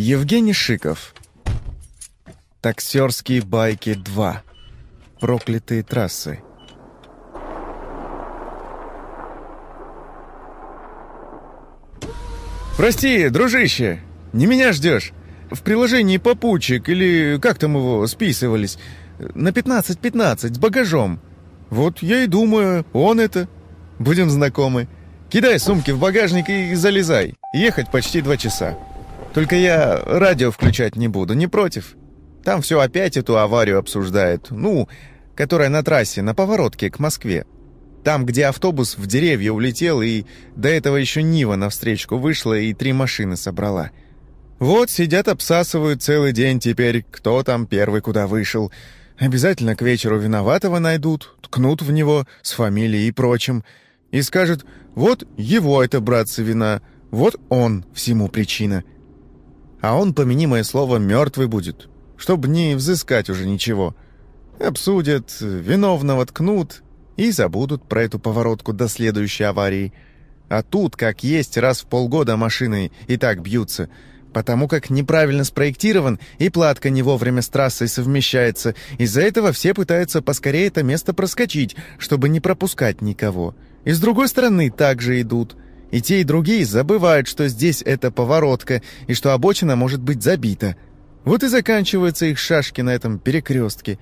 Евгений Шиков. Таксерские байки 2. Проклятые трассы. «Прости, дружище, не меня ждешь? В приложении попутчик, или как там его, списывались, на 15-15 с багажом. Вот я и думаю, он это. Будем знакомы. Кидай сумки в багажник и залезай. Ехать почти два часа. Только я радио включать не буду, не против? Там все опять эту аварию обсуждают. Ну, которая на трассе, на поворотке к Москве. Там, где автобус в деревья улетел, и до этого еще Нива навстречку вышла и три машины собрала. Вот сидят, обсасывают целый день теперь, кто там первый куда вышел. Обязательно к вечеру виноватого найдут, ткнут в него с фамилией и прочим. И скажут, вот его это, братцы, вина, вот он всему причина. А он, помяни мое слово, мертвый будет, чтобы не взыскать уже ничего. Обсудят, виновного ткнут и забудут про эту поворотку до следующей аварии. А тут, как есть, раз в полгода машины и так бьются, потому как неправильно спроектирован и платка не вовремя с трассой совмещается. Из-за этого все пытаются поскорее это место проскочить, чтобы не пропускать никого. И с другой стороны также идут – и те, и другие забывают, что здесь это поворотка, и что обочина может быть забита. Вот и заканчиваются их шашки на этом перекрестке.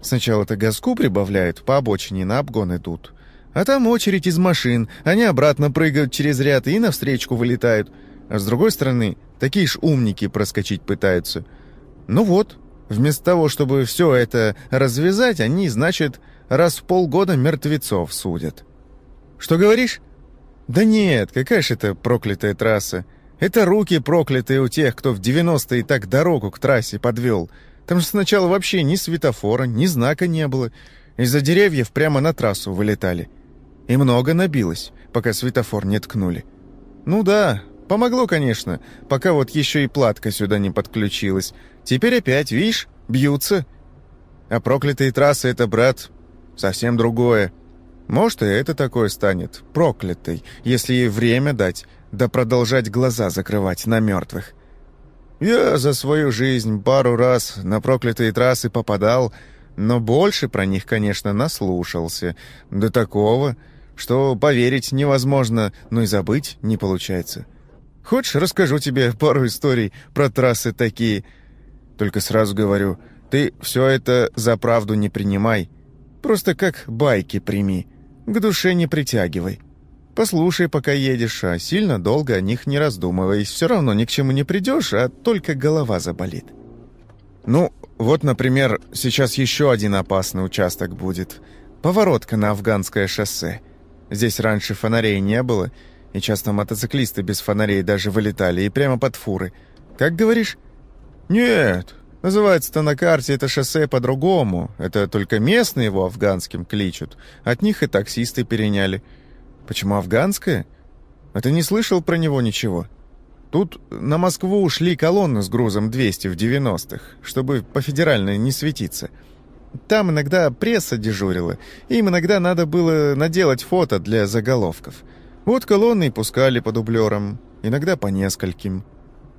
Сначала-то газку прибавляют, по обочине на обгон идут. А там очередь из машин, они обратно прыгают через ряд и навстречку вылетают. А с другой стороны, такие ж умники проскочить пытаются. Ну вот, вместо того, чтобы все это развязать, они, значит, раз в полгода мертвецов судят. Что говоришь? «Да нет, какая же это проклятая трасса? Это руки проклятые у тех, кто в 90-е так дорогу к трассе подвел. Там же сначала вообще ни светофора, ни знака не было. Из-за деревьев прямо на трассу вылетали. И много набилось, пока светофор не ткнули. Ну да, помогло, конечно, пока вот еще и платка сюда не подключилась. Теперь опять, видишь, бьются. А проклятые трассы — это, брат, совсем другое. Может, и это такое станет, проклятой, если ей время дать, да продолжать глаза закрывать на мертвых. Я за свою жизнь пару раз на проклятые трассы попадал, но больше про них, конечно, наслушался. До такого, что поверить невозможно, но и забыть не получается. Хочешь, расскажу тебе пару историй про трассы такие? Только сразу говорю, ты все это за правду не принимай. Просто как байки прими. К душе не притягивай. Послушай, пока едешь, а сильно долго о них не раздумывай. Все равно ни к чему не придешь, а только голова заболит. Ну, вот, например, сейчас еще один опасный участок будет. Поворотка на Афганское шоссе. Здесь раньше фонарей не было, и часто мотоциклисты без фонарей даже вылетали, и прямо под фуры. Как говоришь? Нет, Называется-то на карте это шоссе по-другому. Это только местные его афганским кличут. От них и таксисты переняли. Почему афганское? А ты не слышал про него ничего? Тут на Москву ушли колонны с грузом 200 в 90-х, чтобы по федеральной не светиться. Там иногда пресса дежурила, им иногда надо было наделать фото для заголовков. Вот колонны и пускали по дублерам, иногда по нескольким.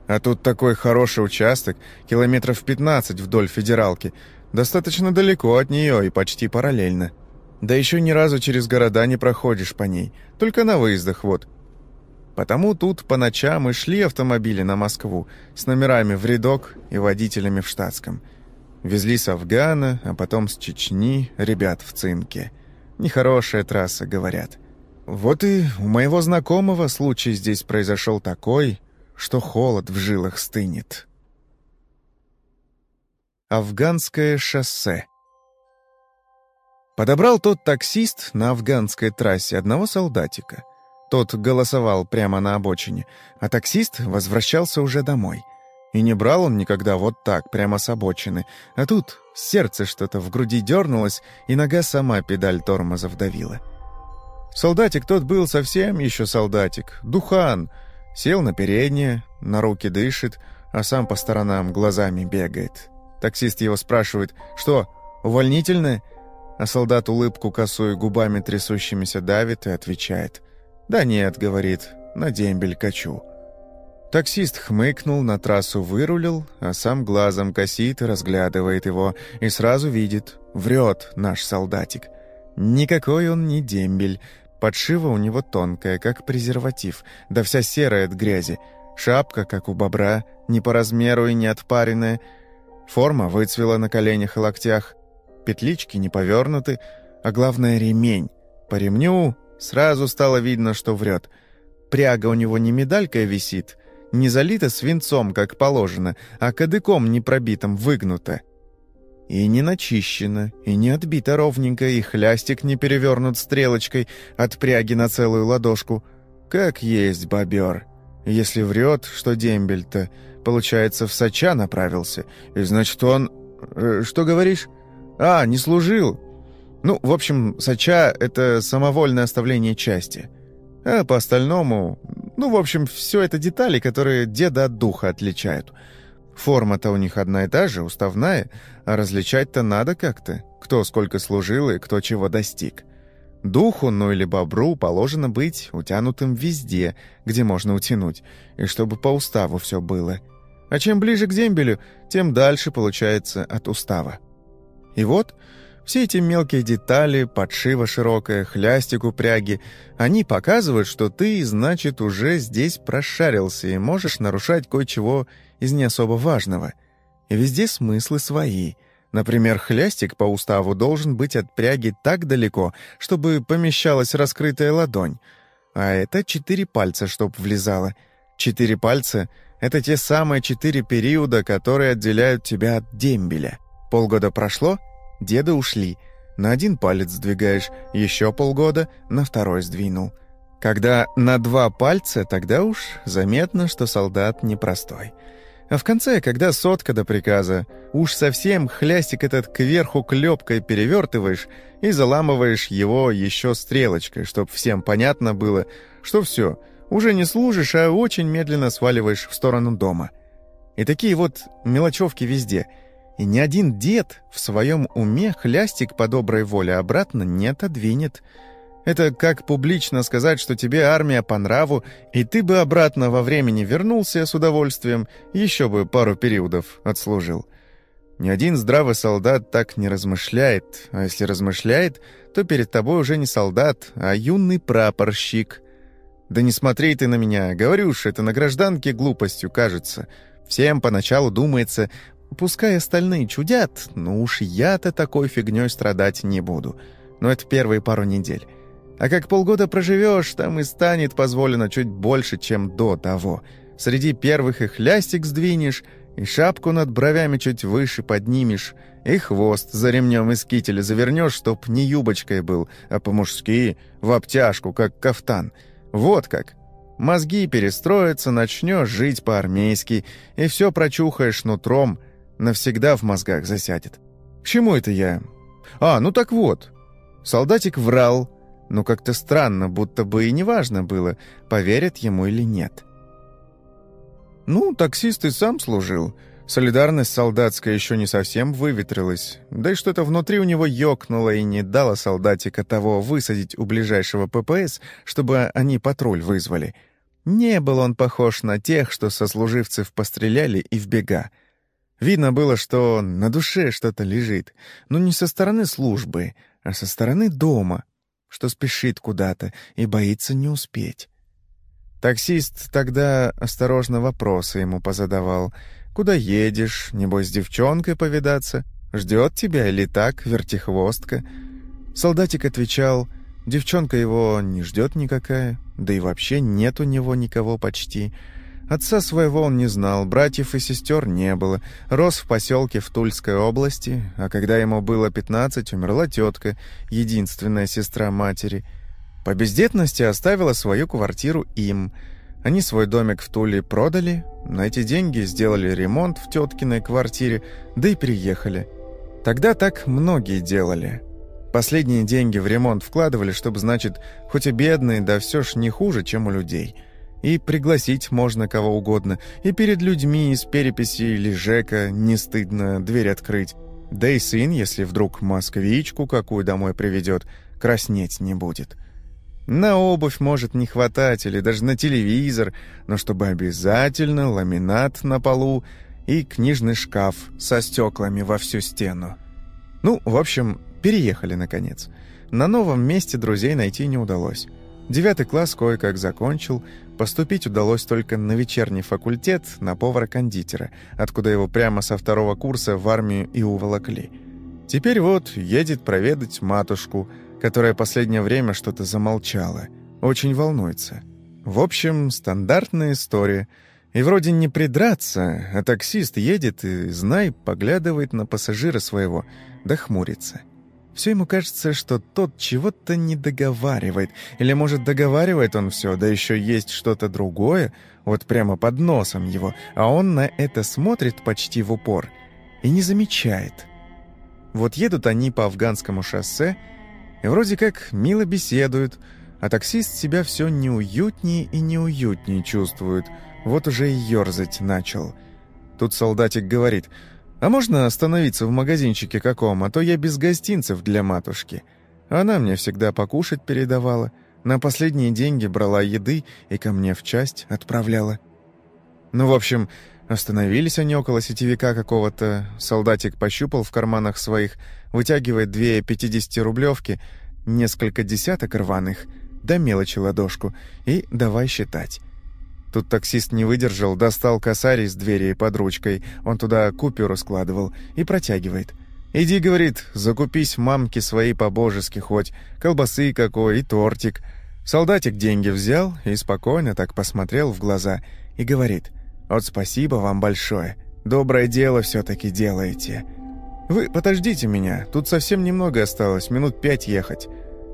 А тут такой хороший участок, километров 15 вдоль федералки. Достаточно далеко от нее и почти параллельно. Да еще ни разу через города не проходишь по ней, только на выездах вот. Потому тут по ночам и шли автомобили на Москву с номерами в рядок и водителями в штатском. Везли с Афгана, а потом с Чечни ребят в цинке. Нехорошая трасса, говорят. Вот и у моего знакомого случай здесь произошел такой, что холод в жилах стынет. Афганское шоссе Подобрал тот таксист на афганской трассе одного солдатика. Тот голосовал прямо на обочине, а таксист возвращался уже домой. И не брал он никогда вот так, прямо с обочины. А тут сердце что-то в груди дернулось, и нога сама педаль тормоза вдавила. Солдатик тот был совсем еще солдатик, духан — Сел на переднее, на руки дышит, а сам по сторонам глазами бегает. Таксист его спрашивает, что, увольнительное? А солдат улыбку косой губами трясущимися давит и отвечает. «Да нет», — говорит, — «на дембель качу». Таксист хмыкнул, на трассу вырулил, а сам глазом косит и разглядывает его, и сразу видит — врет наш солдатик. Никакой он не дембель, подшива у него тонкая, как презерватив, да вся серая от грязи, шапка, как у бобра, не по размеру и не отпаренная, форма выцвела на коленях и локтях, петлички не повернуты, а главное — ремень. По ремню сразу стало видно, что врет. Пряга у него не медалькой висит — не залита свинцом, как положено, а кадыком не пробитым выгнута. И не начищена, и не отбита ровненько, и хлястик не перевернут стрелочкой от пряги на целую ладошку. Как есть бобер. Если врет, что дембель-то, получается, в Сача направился, и значит он... Э, что говоришь? А, не служил. Ну, в общем, Сача — это самовольное оставление части. А по остальному... Ну, в общем, все это детали, которые деда от духа отличают. Форма-то у них одна и та же, уставная, а различать-то надо как-то. Кто сколько служил и кто чего достиг. Духу, ну или бобру, положено быть утянутым везде, где можно утянуть, и чтобы по уставу все было. А чем ближе к дембелю, тем дальше получается от устава. И вот все эти мелкие детали, подшива широкая, хлястик упряги, они показывают, что ты, значит, уже здесь прошарился и можешь нарушать кое-чего из не особо важного. Везде смыслы свои. Например, хлястик по уставу должен быть от пряги так далеко, чтобы помещалась раскрытая ладонь. А это четыре пальца, чтоб влезало. Четыре пальца — это те самые четыре периода, которые отделяют тебя от дембеля. Полгода прошло — Деды ушли. На один палец сдвигаешь, еще полгода на второй сдвинул. Когда на два пальца, тогда уж заметно, что солдат непростой. А в конце, когда сотка до приказа, уж совсем хлястик этот кверху клепкой перевертываешь и заламываешь его еще стрелочкой, чтоб всем понятно было, что все, уже не служишь, а очень медленно сваливаешь в сторону дома. И такие вот мелочевки везде — и ни один дед в своем уме хлястик по доброй воле обратно не отодвинет. Это как публично сказать, что тебе армия по нраву, и ты бы обратно во времени вернулся с удовольствием, еще бы пару периодов отслужил. Ни один здравый солдат так не размышляет, а если размышляет, то перед тобой уже не солдат, а юный прапорщик. Да не смотри ты на меня, говорю ж, это на гражданке глупостью кажется. Всем поначалу думается, Пускай остальные чудят, но уж я-то такой фигней страдать не буду. Но это первые пару недель. А как полгода проживешь, там и станет позволено чуть больше, чем до того. Среди первых и хлястик сдвинешь, и шапку над бровями чуть выше поднимешь, и хвост за ремнем из кителя завернешь, чтоб не юбочкой был, а по-мужски, в обтяжку, как кафтан. Вот как. Мозги перестроятся, начнешь жить по-армейски, и все прочухаешь нутром — навсегда в мозгах засядет. К чему это я? А, ну так вот. Солдатик врал, но как-то странно, будто бы и неважно было, поверят ему или нет. Ну, таксист и сам служил. Солидарность солдатская еще не совсем выветрилась, да и что-то внутри у него ёкнуло и не дало солдатика того высадить у ближайшего ППС, чтобы они патруль вызвали. Не был он похож на тех, что сослуживцев постреляли и в бега. Видно было, что на душе что-то лежит, но не со стороны службы, а со стороны дома, что спешит куда-то и боится не успеть. Таксист тогда осторожно вопросы ему позадавал. «Куда едешь? Небось, с девчонкой повидаться? Ждет тебя или так, вертихвостка?» Солдатик отвечал, «Девчонка его не ждет никакая, да и вообще нет у него никого почти». Отца своего он не знал, братьев и сестер не было. Рос в поселке в Тульской области, а когда ему было 15, умерла тетка, единственная сестра матери. По бездетности оставила свою квартиру им. Они свой домик в Туле продали, на эти деньги сделали ремонт в теткиной квартире, да и приехали. Тогда так многие делали. Последние деньги в ремонт вкладывали, чтобы, значит, хоть и бедные, да все ж не хуже, чем у людей – и пригласить можно кого угодно, и перед людьми из переписи или ЖЭКа не стыдно дверь открыть. Да и сын, если вдруг москвичку какую домой приведет, краснеть не будет. На обувь может не хватать или даже на телевизор, но чтобы обязательно ламинат на полу и книжный шкаф со стеклами во всю стену. Ну, в общем, переехали наконец. На новом месте друзей найти не удалось. Девятый класс кое-как закончил, поступить удалось только на вечерний факультет на повара-кондитера, откуда его прямо со второго курса в армию и уволокли. Теперь вот едет проведать матушку – которая последнее время что-то замолчала. Очень волнуется. В общем, стандартная история. И вроде не придраться, а таксист едет и, знай, поглядывает на пассажира своего, да хмурится. Все ему кажется, что тот чего-то не договаривает, или, может, договаривает он все, да еще есть что-то другое, вот прямо под носом его, а он на это смотрит почти в упор и не замечает. Вот едут они по афганскому шоссе, и вроде как мило беседуют, а таксист себя все неуютнее и неуютнее чувствует. Вот уже и ерзать начал. Тут солдатик говорит, «А можно остановиться в магазинчике каком, а то я без гостинцев для матушки». Она мне всегда покушать передавала, на последние деньги брала еды и ко мне в часть отправляла. Ну, в общем, остановились они около сетевика какого-то, солдатик пощупал в карманах своих, вытягивает две пятидесятирублевки, несколько десяток рваных, да мелочи ладошку, и давай считать. Тут таксист не выдержал, достал косарь из двери под ручкой, он туда купюру складывал, и протягивает. «Иди, — говорит, — закупись мамке своей по-божески хоть, колбасы какой и тортик». Солдатик деньги взял и спокойно так посмотрел в глаза и говорит, «Вот спасибо вам большое, доброе дело все-таки делаете». «Вы подождите меня, тут совсем немного осталось, минут пять ехать».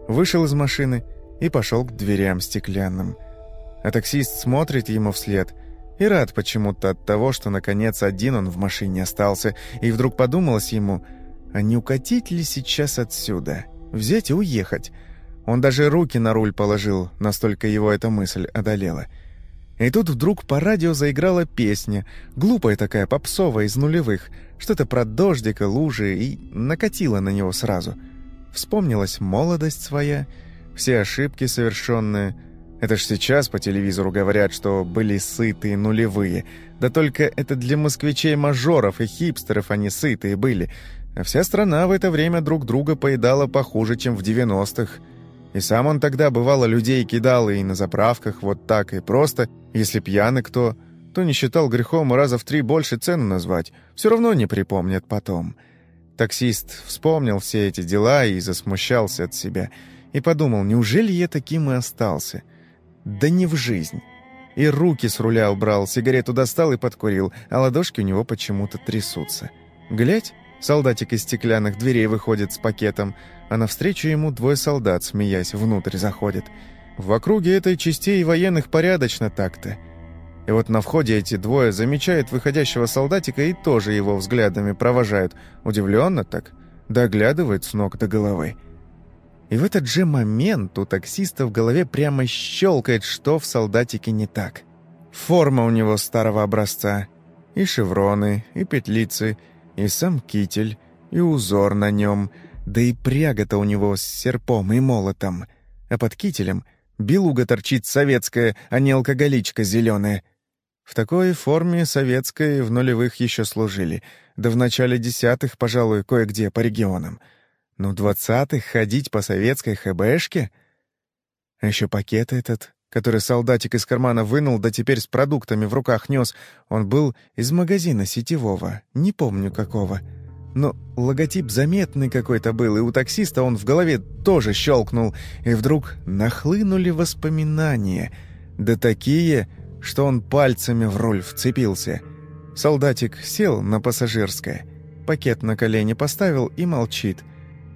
Вышел из машины и пошел к дверям стеклянным. А таксист смотрит ему вслед и рад почему-то от того, что наконец один он в машине остался, и вдруг подумалось ему, а не укатить ли сейчас отсюда, взять и уехать. Он даже руки на руль положил, настолько его эта мысль одолела – и тут вдруг по радио заиграла песня, глупая такая, попсовая, из нулевых, что-то про дождик и лужи, и накатила на него сразу. Вспомнилась молодость своя, все ошибки совершенные. Это ж сейчас по телевизору говорят, что были сытые нулевые. Да только это для москвичей-мажоров и хипстеров они сытые были. А вся страна в это время друг друга поедала похуже, чем в 90-х. И сам он тогда, бывало, людей кидал и на заправках вот так, и просто, если пьяный кто, то не считал грехом раза в три больше цену назвать, все равно не припомнят потом. Таксист вспомнил все эти дела и засмущался от себя, и подумал, неужели я таким и остался? Да не в жизнь. И руки с руля убрал, сигарету достал и подкурил, а ладошки у него почему-то трясутся. Глядь, солдатик из стеклянных дверей выходит с пакетом, а навстречу ему двое солдат, смеясь, внутрь заходят. В округе этой частей военных порядочно так-то. И вот на входе эти двое замечают выходящего солдатика и тоже его взглядами провожают. Удивленно так, доглядывают с ног до головы. И в этот же момент у таксиста в голове прямо щелкает, что в солдатике не так. Форма у него старого образца. И шевроны, и петлицы, и сам китель, и узор на нем — да и пряга-то у него с серпом и молотом. А под кителем белуга торчит советская, а не алкоголичка зеленая. В такой форме советской в нулевых еще служили, да в начале десятых, пожалуй, кое-где по регионам. Но двадцатых ходить по советской ХБшке? А еще пакет этот, который солдатик из кармана вынул, да теперь с продуктами в руках нес, он был из магазина сетевого, не помню какого — но логотип заметный какой-то был, и у таксиста он в голове тоже щелкнул, и вдруг нахлынули воспоминания. Да такие, что он пальцами в руль вцепился. Солдатик сел на пассажирское, пакет на колени поставил и молчит.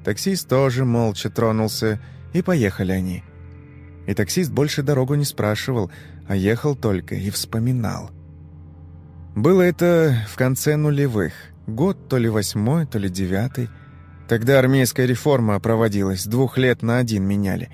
Таксист тоже молча тронулся, и поехали они. И таксист больше дорогу не спрашивал, а ехал только и вспоминал. Было это в конце нулевых — Год то ли восьмой, то ли девятый. Тогда армейская реформа проводилась, двух лет на один меняли.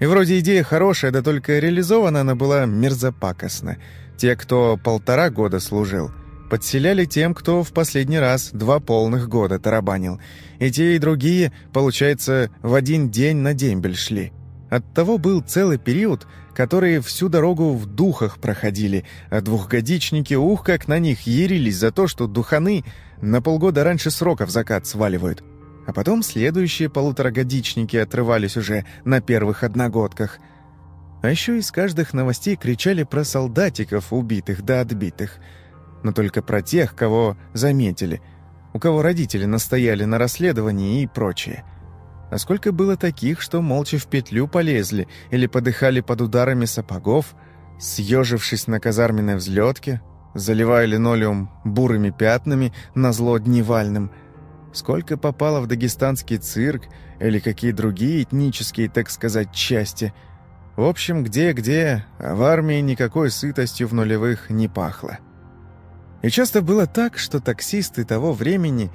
И вроде идея хорошая, да только реализована она была мерзопакостно. Те, кто полтора года служил, подселяли тем, кто в последний раз два полных года тарабанил. И те, и другие, получается, в один день на дембель шли. Оттого был целый период, которые всю дорогу в духах проходили, а двухгодичники, ух, как на них ярились за то, что духаны на полгода раньше срока в закат сваливают. А потом следующие полуторагодичники отрывались уже на первых одногодках. А еще из каждых новостей кричали про солдатиков, убитых да отбитых. Но только про тех, кого заметили, у кого родители настояли на расследовании и прочее. А сколько было таких, что молча в петлю полезли или подыхали под ударами сапогов, съежившись на казарменной взлетке, заливая линолеум бурыми пятнами на зло дневальным – сколько попало в дагестанский цирк или какие другие этнические, так сказать, части. В общем, где-где, а в армии никакой сытостью в нулевых не пахло. И часто было так, что таксисты того времени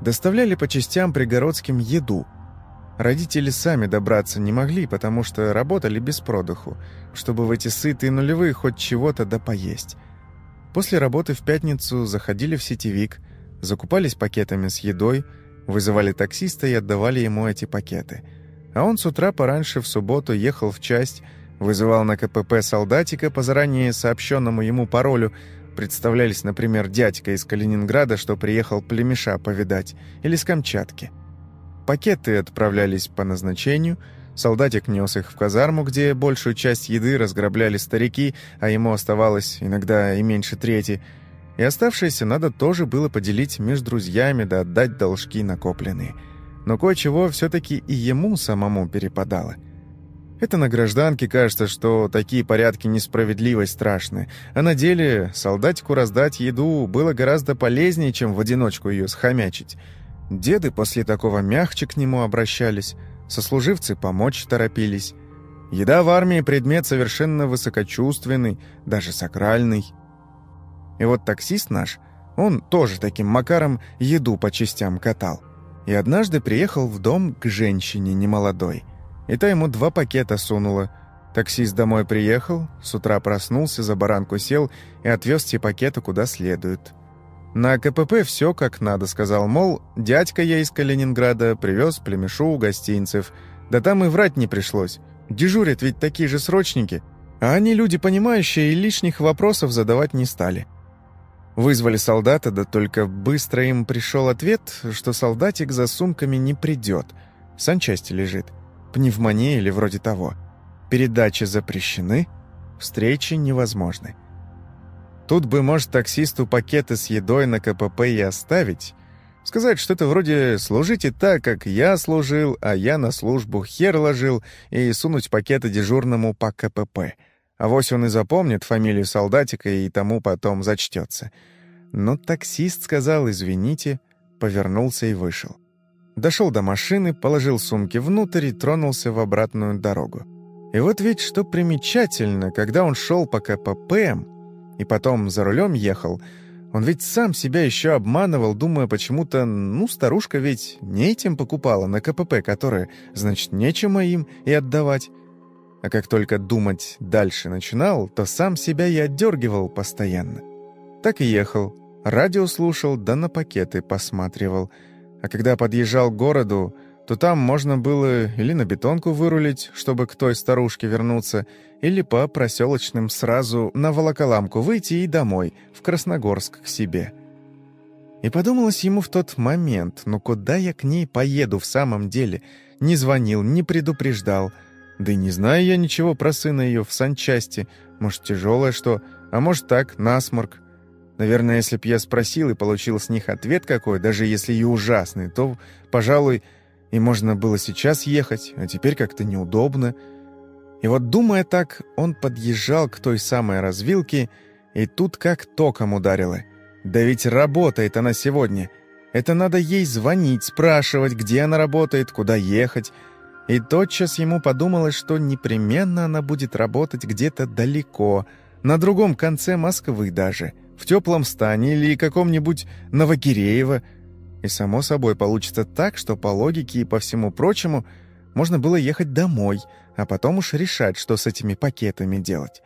доставляли по частям пригородским еду. Родители сами добраться не могли, потому что работали без продыху, чтобы в эти сытые нулевые хоть чего-то да поесть. После работы в пятницу заходили в сетевик – закупались пакетами с едой, вызывали таксиста и отдавали ему эти пакеты. А он с утра пораньше в субботу ехал в часть, вызывал на КПП солдатика по заранее сообщенному ему паролю, представлялись, например, дядька из Калининграда, что приехал племеша повидать, или с Камчатки. Пакеты отправлялись по назначению, солдатик нес их в казарму, где большую часть еды разграбляли старики, а ему оставалось иногда и меньше трети – и оставшееся надо тоже было поделить между друзьями да отдать должки накопленные. Но кое-чего все-таки и ему самому перепадало. Это на гражданке кажется, что такие порядки несправедливость страшны, а на деле солдатику раздать еду было гораздо полезнее, чем в одиночку ее схомячить. Деды после такого мягче к нему обращались, сослуживцы помочь торопились. Еда в армии предмет совершенно высокочувственный, даже сакральный. И вот таксист наш, он тоже таким макаром еду по частям катал. И однажды приехал в дом к женщине немолодой. И та ему два пакета сунула. Таксист домой приехал, с утра проснулся, за баранку сел и отвез те пакеты куда следует. На КПП все как надо, сказал, мол, дядька я из Калининграда привез племешу гостинцев. Да там и врать не пришлось. Дежурят ведь такие же срочники. А они люди понимающие и лишних вопросов задавать не стали. Вызвали солдата, да только быстро им пришел ответ, что солдатик за сумками не придет. Санчасти лежит. Пневмония или вроде того. Передачи запрещены, встречи невозможны. Тут бы, может, таксисту пакеты с едой на КПП и оставить. Сказать что-то вроде «служите так, как я служил, а я на службу хер ложил» и сунуть пакеты дежурному по КПП – а вось он и запомнит фамилию солдатика и тому потом зачтется. Но таксист сказал «извините», повернулся и вышел. Дошел до машины, положил сумки внутрь и тронулся в обратную дорогу. И вот ведь что примечательно, когда он шел по КПП и потом за рулем ехал, он ведь сам себя еще обманывал, думая почему-то, ну, старушка ведь не этим покупала на КПП, которое, значит, нечем им и отдавать. А как только думать дальше начинал, то сам себя и отдергивал постоянно. Так и ехал. Радио слушал, да на пакеты посматривал. А когда подъезжал к городу, то там можно было или на бетонку вырулить, чтобы к той старушке вернуться, или по проселочным сразу на Волоколамку выйти и домой, в Красногорск к себе. И подумалось ему в тот момент, ну куда я к ней поеду в самом деле? Не звонил, не предупреждал — да и не знаю я ничего про сына ее в санчасти. Может, тяжелое что, а может так, насморк. Наверное, если б я спросил и получил с них ответ какой, даже если и ужасный, то, пожалуй, и можно было сейчас ехать, а теперь как-то неудобно. И вот, думая так, он подъезжал к той самой развилке, и тут как током ударило. Да ведь работает она сегодня. Это надо ей звонить, спрашивать, где она работает, куда ехать. И тотчас ему подумалось, что непременно она будет работать где-то далеко, на другом конце Москвы даже, в теплом стане или каком-нибудь Новогиреево. И само собой получится так, что по логике и по всему прочему можно было ехать домой, а потом уж решать, что с этими пакетами делать.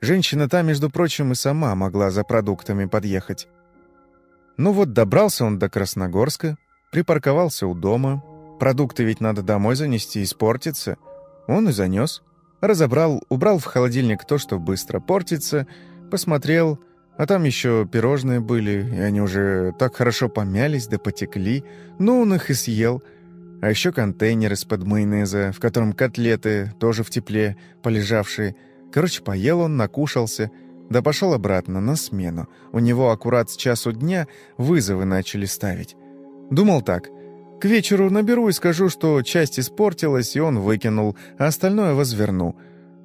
Женщина та, между прочим, и сама могла за продуктами подъехать. Ну вот добрался он до Красногорска, припарковался у дома, Продукты ведь надо домой занести, испортиться. Он и занес. Разобрал, убрал в холодильник то, что быстро портится, посмотрел, а там еще пирожные были, и они уже так хорошо помялись да потекли, но он их и съел. А еще контейнер из-под майонеза, в котором котлеты, тоже в тепле, полежавшие. Короче, поел он, накушался, да пошел обратно, на смену. У него аккурат с часу дня вызовы начали ставить. Думал так, к вечеру наберу и скажу, что часть испортилась, и он выкинул, а остальное возверну.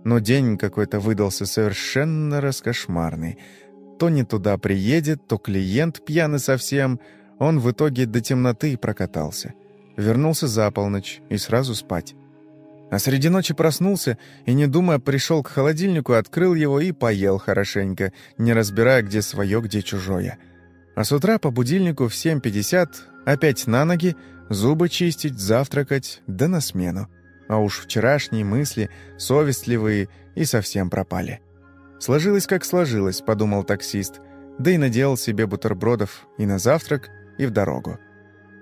Но день какой-то выдался совершенно раскошмарный. То не туда приедет, то клиент пьяный совсем. Он в итоге до темноты прокатался. Вернулся за полночь и сразу спать. А среди ночи проснулся и, не думая, пришел к холодильнику, открыл его и поел хорошенько, не разбирая, где свое, где чужое. А с утра по будильнику в 7.50 опять на ноги, зубы чистить, завтракать, да на смену. А уж вчерашние мысли, совестливые, и совсем пропали. «Сложилось, как сложилось», — подумал таксист, да и наделал себе бутербродов и на завтрак, и в дорогу.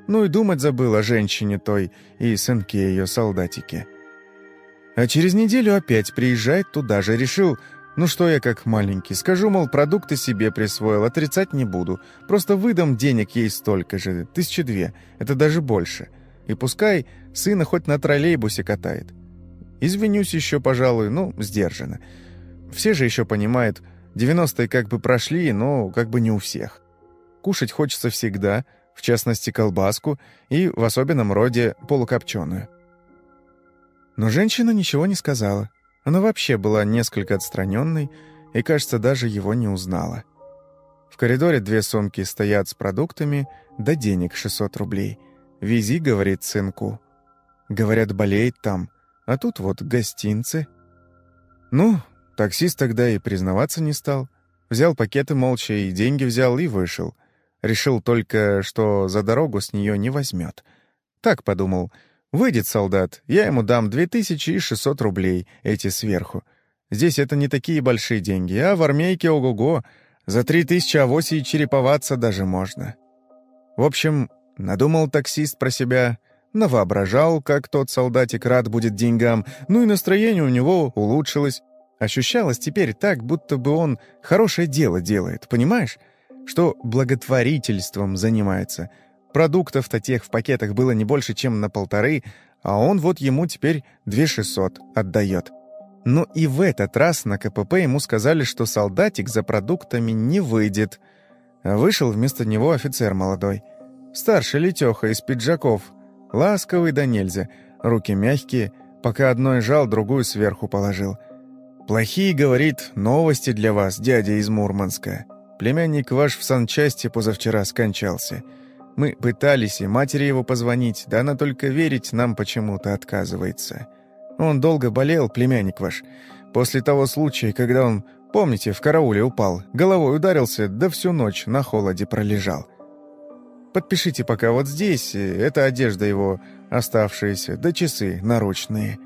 Ну и думать забыл о женщине той и сынке ее солдатике. А через неделю опять приезжает туда же. Решил, ну что я как маленький, скажу, мол, продукты себе присвоил, отрицать не буду. Просто выдам денег ей столько же, тысячи две, это даже больше. И пускай сына хоть на троллейбусе катает. Извинюсь еще, пожалуй, ну, сдержанно. Все же еще понимают, 90-е как бы прошли, но как бы не у всех. Кушать хочется всегда, в частности колбаску и в особенном роде полукопченую. Но женщина ничего не сказала. Она вообще была несколько отстраненной и, кажется, даже его не узнала. В коридоре две сумки стоят с продуктами, да денег 600 рублей. «Вези», — говорит сынку. Говорят, болеет там, а тут вот гостинцы. Ну, таксист тогда и признаваться не стал. Взял пакеты молча и деньги взял и вышел. Решил только, что за дорогу с нее не возьмет. Так подумал — Выйдет солдат, я ему дам 2600 рублей, эти сверху. Здесь это не такие большие деньги, а в армейке ого-го. За 3000 авоси и череповаться даже можно. В общем, надумал таксист про себя, навоображал, как тот солдатик рад будет деньгам, ну и настроение у него улучшилось. Ощущалось теперь так, будто бы он хорошее дело делает, понимаешь? Что благотворительством занимается — Продуктов-то тех в пакетах было не больше, чем на полторы, а он вот ему теперь две шестьсот отдает. Но и в этот раз на КПП ему сказали, что солдатик за продуктами не выйдет. Вышел вместо него офицер молодой. Старший летеха из пиджаков. Ласковый да нельзя. Руки мягкие. Пока одной жал, другую сверху положил. «Плохие, — говорит, — новости для вас, дядя из Мурманска. Племянник ваш в санчасти позавчера скончался». Мы пытались и матери его позвонить, да она только верить нам почему-то отказывается. Он долго болел, племянник ваш. После того случая, когда он, помните, в карауле упал, головой ударился, да всю ночь на холоде пролежал. Подпишите пока вот здесь, это одежда его оставшаяся, да часы наручные».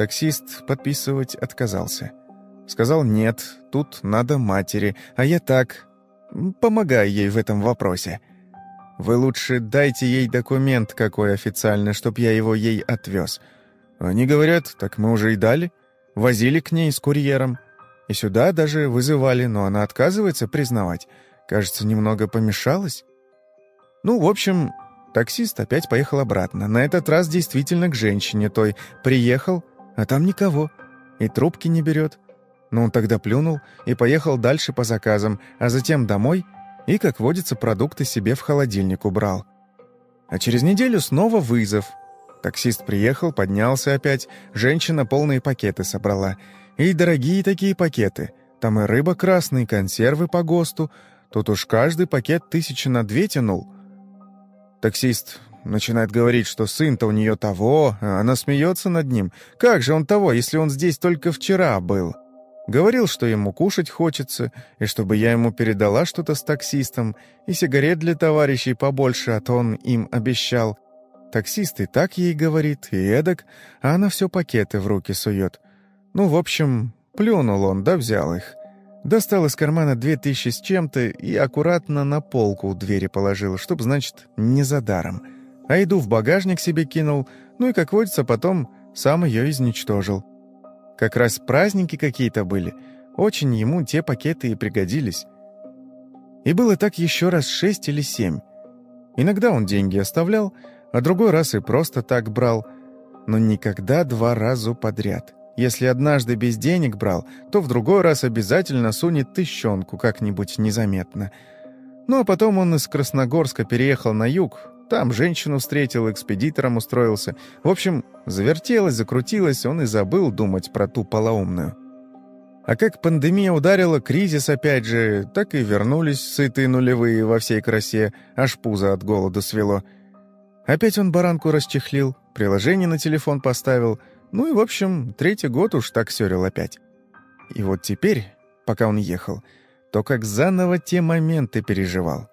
Таксист подписывать отказался. Сказал «нет, тут надо матери, а я так, помогаю ей в этом вопросе». Вы лучше дайте ей документ какой официально, чтоб я его ей отвез. Они говорят, так мы уже и дали. Возили к ней с курьером. И сюда даже вызывали, но она отказывается признавать. Кажется, немного помешалась. Ну, в общем, таксист опять поехал обратно. На этот раз действительно к женщине той. Приехал, а там никого. И трубки не берет. Ну, он тогда плюнул и поехал дальше по заказам, а затем домой — и, как водится, продукты себе в холодильник убрал. А через неделю снова вызов. Таксист приехал, поднялся опять, женщина полные пакеты собрала. И дорогие такие пакеты. Там и рыба красная, и консервы по ГОСТу. Тут уж каждый пакет тысячи на две тянул. Таксист начинает говорить, что сын-то у нее того, а она смеется над ним. Как же он того, если он здесь только вчера был?» Говорил, что ему кушать хочется, и чтобы я ему передала что-то с таксистом, и сигарет для товарищей побольше, а то он им обещал. Таксист и так ей говорит, и эдак, а она все пакеты в руки сует. Ну, в общем, плюнул он, да взял их. Достал из кармана две тысячи с чем-то и аккуратно на полку у двери положил, чтоб, значит, не за даром. А еду в багажник себе кинул, ну и, как водится, потом сам ее изничтожил. Как раз праздники какие-то были. Очень ему те пакеты и пригодились. И было так еще раз шесть или семь. Иногда он деньги оставлял, а другой раз и просто так брал, но никогда два раза подряд. Если однажды без денег брал, то в другой раз обязательно сунет тыщенку как-нибудь незаметно. Ну а потом он из Красногорска переехал на юг, там женщину встретил, экспедитором устроился. В общем, завертелось, закрутилось, он и забыл думать про ту полоумную. А как пандемия ударила, кризис опять же, так и вернулись сытые нулевые во всей красе, аж пузо от голода свело. Опять он баранку расчехлил, приложение на телефон поставил, ну и, в общем, третий год уж так сёрил опять. И вот теперь, пока он ехал, то как заново те моменты переживал.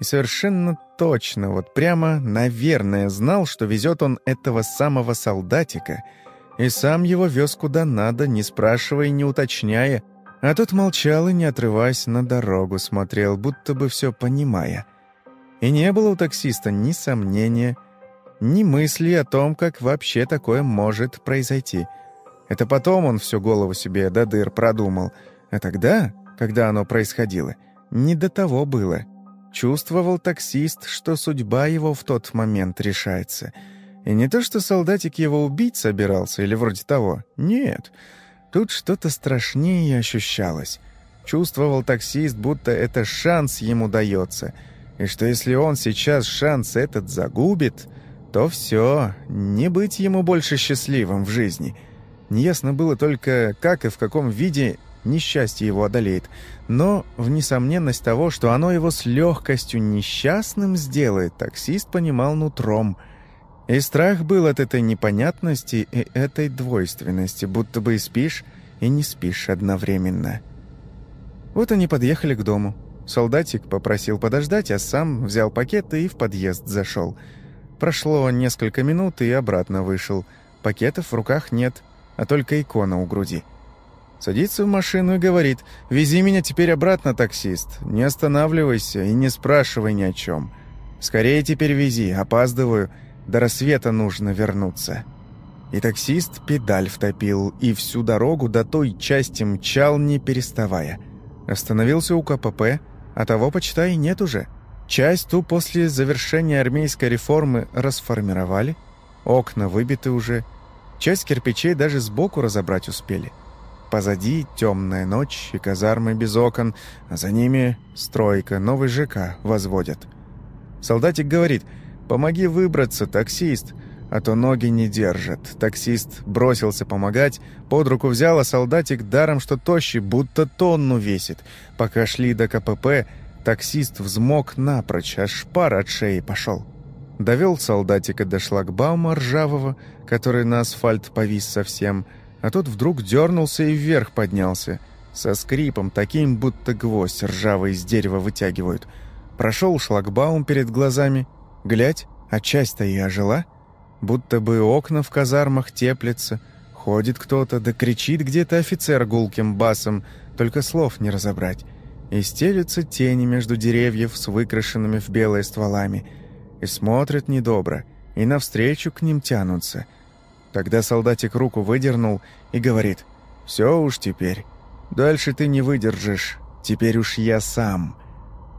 И совершенно точно, вот прямо, наверное, знал, что везет он этого самого солдатика — и сам его вез куда надо, не спрашивая и не уточняя, а тот молчал и, не отрываясь, на дорогу смотрел, будто бы все понимая. И не было у таксиста ни сомнения, ни мысли о том, как вообще такое может произойти. Это потом он всю голову себе до дыр продумал, а тогда, когда оно происходило, не до того было. Чувствовал таксист, что судьба его в тот момент решается — и не то, что солдатик его убить собирался или вроде того. Нет. Тут что-то страшнее ощущалось. Чувствовал таксист, будто это шанс ему дается. И что если он сейчас шанс этот загубит, то все, не быть ему больше счастливым в жизни. Неясно было только, как и в каком виде несчастье его одолеет, но в несомненность того, что оно его с легкостью несчастным сделает, таксист понимал нутром – и страх был от этой непонятности и этой двойственности, будто бы и спишь, и не спишь одновременно. Вот они подъехали к дому. Солдатик попросил подождать, а сам взял пакеты и в подъезд зашел. Прошло несколько минут и обратно вышел. Пакетов в руках нет, а только икона у груди. Садится в машину и говорит, «Вези меня теперь обратно, таксист. Не останавливайся и не спрашивай ни о чем. Скорее теперь вези, опаздываю». До рассвета нужно вернуться. И таксист педаль втопил, и всю дорогу до той части мчал, не переставая. Остановился у КПП, а того, почитай, нет уже. Часть ту после завершения армейской реформы расформировали, окна выбиты уже, часть кирпичей даже сбоку разобрать успели. Позади темная ночь и казармы без окон, а за ними стройка, новый ЖК возводят. Солдатик говорит — «Помоги выбраться, таксист!» а то ноги не держат. Таксист бросился помогать, под руку взял, а солдатик даром, что тощий, будто тонну весит. Пока шли до КПП, таксист взмок напрочь, аж пар от шеи пошел. Довел солдатика до шлагбаума ржавого, который на асфальт повис совсем, а тот вдруг дернулся и вверх поднялся. Со скрипом, таким, будто гвоздь ржавый из дерева вытягивают. Прошел шлагбаум перед глазами — Глядь, а часть-то и ожила. Будто бы окна в казармах теплятся. Ходит кто-то, да кричит где-то офицер гулким басом, только слов не разобрать. И стелются тени между деревьев с выкрашенными в белые стволами. И смотрят недобро, и навстречу к ним тянутся. Тогда солдатик руку выдернул и говорит, «Все уж теперь. Дальше ты не выдержишь. Теперь уж я сам».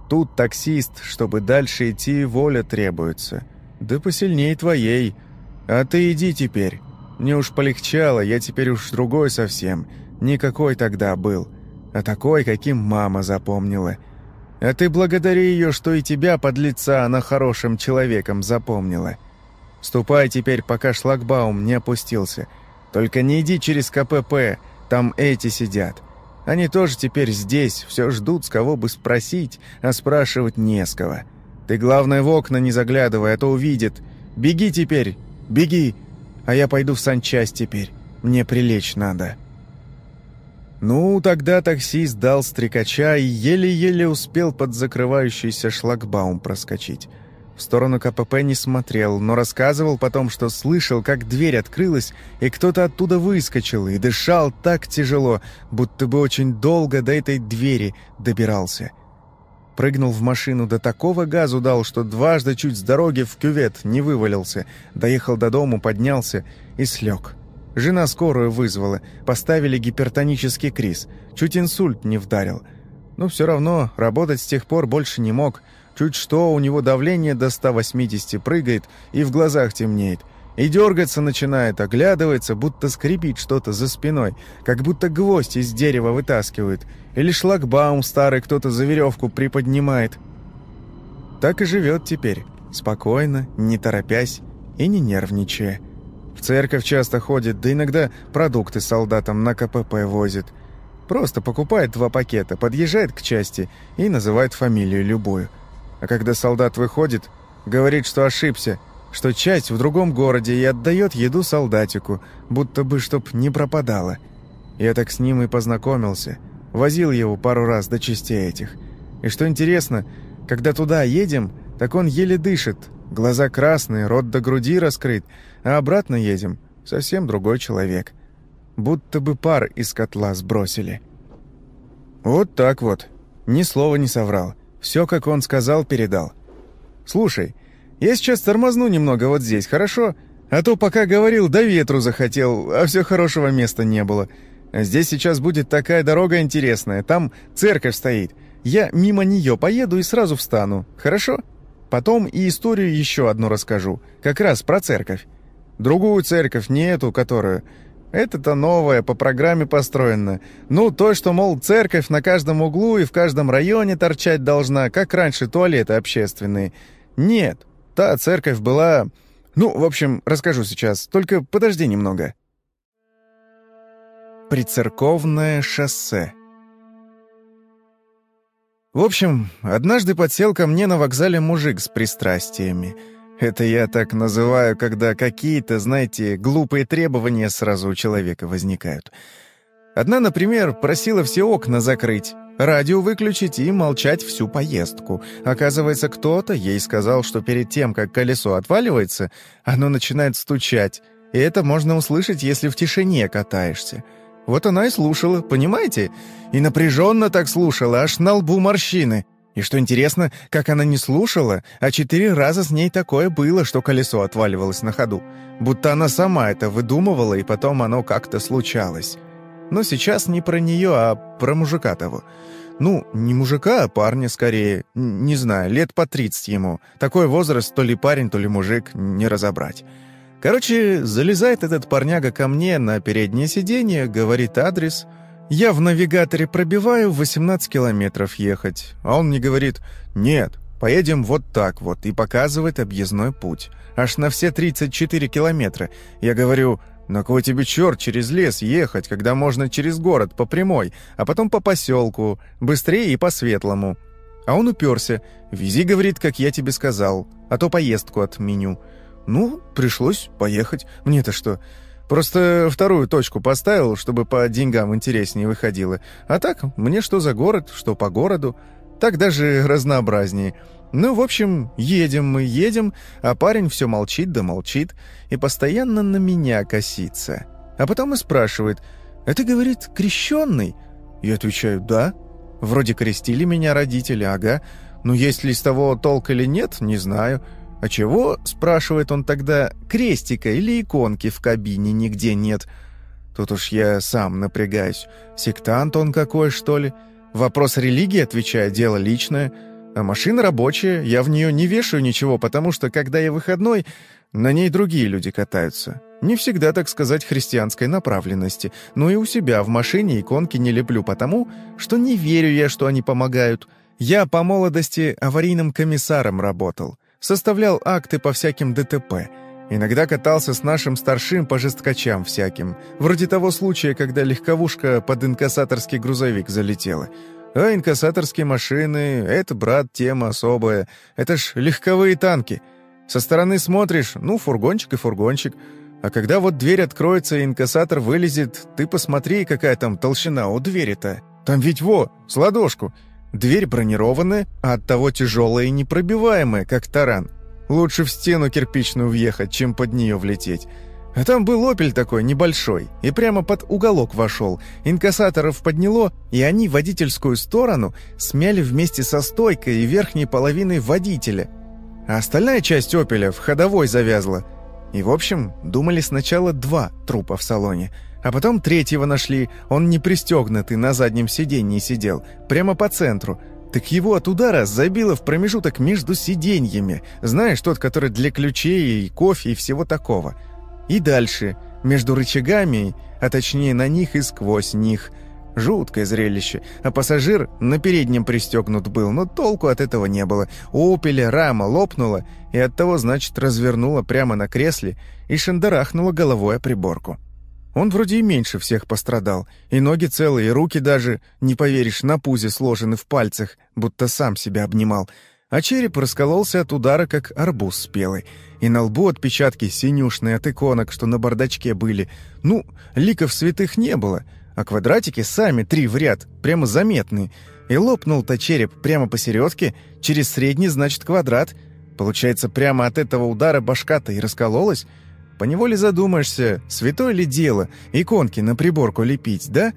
Тут таксист, чтобы дальше идти, воля требуется. Да посильней твоей. А ты иди теперь. Мне уж полегчало, я теперь уж другой совсем. Никакой тогда был. А такой, каким мама запомнила. А ты благодари ее, что и тебя, под лица она хорошим человеком запомнила. Ступай теперь, пока шлагбаум не опустился. Только не иди через КПП, там эти сидят. Они тоже теперь здесь, все ждут, с кого бы спросить, а спрашивать не с кого. Ты, главное, в окна не заглядывай, а то увидит. Беги теперь, беги, а я пойду в санчасть теперь. Мне прилечь надо». Ну, тогда таксист дал стрекача и еле-еле успел под закрывающийся шлагбаум проскочить. В сторону КПП не смотрел, но рассказывал потом, что слышал, как дверь открылась, и кто-то оттуда выскочил, и дышал так тяжело, будто бы очень долго до этой двери добирался. Прыгнул в машину, до такого газу дал, что дважды чуть с дороги в кювет не вывалился. Доехал до дому, поднялся и слег. Жена скорую вызвала, поставили гипертонический криз. Чуть инсульт не вдарил. Но все равно работать с тех пор больше не мог. Чуть что, у него давление до 180 прыгает и в глазах темнеет. И дергаться начинает, оглядывается, будто скрипит что-то за спиной, как будто гвоздь из дерева вытаскивают, или шлагбаум старый кто-то за веревку приподнимает. Так и живет теперь, спокойно, не торопясь и не нервничая. В церковь часто ходит, да иногда продукты солдатам на КПП возит. Просто покупает два пакета, подъезжает к части и называет фамилию любую. А когда солдат выходит, говорит, что ошибся – что часть в другом городе и отдает еду солдатику, будто бы чтоб не пропадала. Я так с ним и познакомился. Возил его пару раз до частей этих. И что интересно, когда туда едем, так он еле дышит, глаза красные, рот до груди раскрыт, а обратно едем — совсем другой человек. Будто бы пар из котла сбросили. Вот так вот. Ни слова не соврал. Все, как он сказал, передал. «Слушай, я сейчас тормозну немного вот здесь, хорошо? А то пока говорил, до ветру захотел, а все хорошего места не было. Здесь сейчас будет такая дорога интересная, там церковь стоит. Я мимо нее поеду и сразу встану, хорошо? Потом и историю еще одну расскажу, как раз про церковь. Другую церковь, не эту, которую... Это-то новое, по программе построено. Ну, то, что, мол, церковь на каждом углу и в каждом районе торчать должна, как раньше туалеты общественные. Нет, Та церковь была... Ну, в общем, расскажу сейчас, только подожди немного. Прицерковное шоссе. В общем, однажды подсел ко мне на вокзале мужик с пристрастиями. Это я так называю, когда какие-то, знаете, глупые требования сразу у человека возникают. Одна, например, просила все окна закрыть, Радио выключить и молчать всю поездку. Оказывается, кто-то ей сказал, что перед тем, как колесо отваливается, оно начинает стучать. И это можно услышать, если в тишине катаешься. Вот она и слушала, понимаете? И напряженно так слушала, аж на лбу морщины. И что интересно, как она не слушала, а четыре раза с ней такое было, что колесо отваливалось на ходу. Будто она сама это выдумывала, и потом оно как-то случалось. Но сейчас не про нее, а про мужика того. Ну, не мужика, а парня скорее. Не знаю, лет по 30 ему. Такой возраст, то ли парень, то ли мужик, не разобрать. Короче, залезает этот парняга ко мне на переднее сиденье, говорит адрес. Я в навигаторе пробиваю 18 километров ехать. А он мне говорит, нет, поедем вот так вот, и показывает объездной путь. Аж на все 34 километра. Я говорю, «На кого тебе черт через лес ехать, когда можно через город по прямой, а потом по поселку, быстрее и по-светлому?» А он уперся. «Вези, — говорит, — как я тебе сказал, а то поездку отменю». «Ну, пришлось поехать. Мне-то что?» Просто вторую точку поставил, чтобы по деньгам интереснее выходило. А так, мне что за город, что по городу. Так даже разнообразнее. Ну, в общем, едем мы, едем, а парень все молчит да молчит и постоянно на меня косится. А потом и спрашивает, «Это, говорит, крещенный?» Я отвечаю, «Да». Вроде крестили меня родители, ага. Но есть ли с того толк или нет, не знаю. «А чего?» — спрашивает он тогда. «Крестика или иконки в кабине нигде нет». Тут уж я сам напрягаюсь. Сектант он какой, что ли? Вопрос религии, отвечаю, дело личное. А машина рабочая, я в нее не вешаю ничего, потому что, когда я выходной, на ней другие люди катаются. Не всегда, так сказать, христианской направленности, но и у себя в машине иконки не леплю потому, что не верю я, что они помогают. Я по молодости аварийным комиссаром работал, составлял акты по всяким ДТП. Иногда катался с нашим старшим по жесткачам всяким, вроде того случая, когда легковушка под инкассаторский грузовик залетела — а инкассаторские машины — это, брат, тема особая. Это ж легковые танки. Со стороны смотришь, ну, фургончик и фургончик. А когда вот дверь откроется и инкассатор вылезет, ты посмотри, какая там толщина у двери-то. Там ведь во, с ладошку. Дверь бронированная, а оттого тяжелая и непробиваемая, как таран. Лучше в стену кирпичную въехать, чем под нее влететь. А там был «Опель» такой, небольшой, и прямо под уголок вошел. Инкассаторов подняло, и они водительскую сторону смяли вместе со стойкой и верхней половиной водителя. А остальная часть «Опеля» в ходовой завязла. И, в общем, думали сначала два трупа в салоне, а потом третьего нашли, он не пристегнутый, на заднем сиденье сидел, прямо по центру. Так его от удара забило в промежуток между сиденьями, знаешь, тот, который для ключей и кофе и всего такого – и дальше, между рычагами, а точнее на них и сквозь них. Жуткое зрелище. А пассажир на переднем пристегнут был, но толку от этого не было. У «Опеля» рама лопнула, и оттого, значит, развернула прямо на кресле и шандарахнула головой о приборку. Он вроде и меньше всех пострадал, и ноги целые, и руки даже, не поверишь, на пузе сложены в пальцах, будто сам себя обнимал — а череп раскололся от удара, как арбуз спелый, и на лбу отпечатки синюшные от иконок, что на бардачке были. Ну, ликов святых не было, а квадратики сами три в ряд, прямо заметные. И лопнул-то череп прямо посередке, через средний, значит, квадрат. Получается, прямо от этого удара башка-то и раскололась. Поневоле задумаешься, святое ли дело иконки на приборку лепить, да?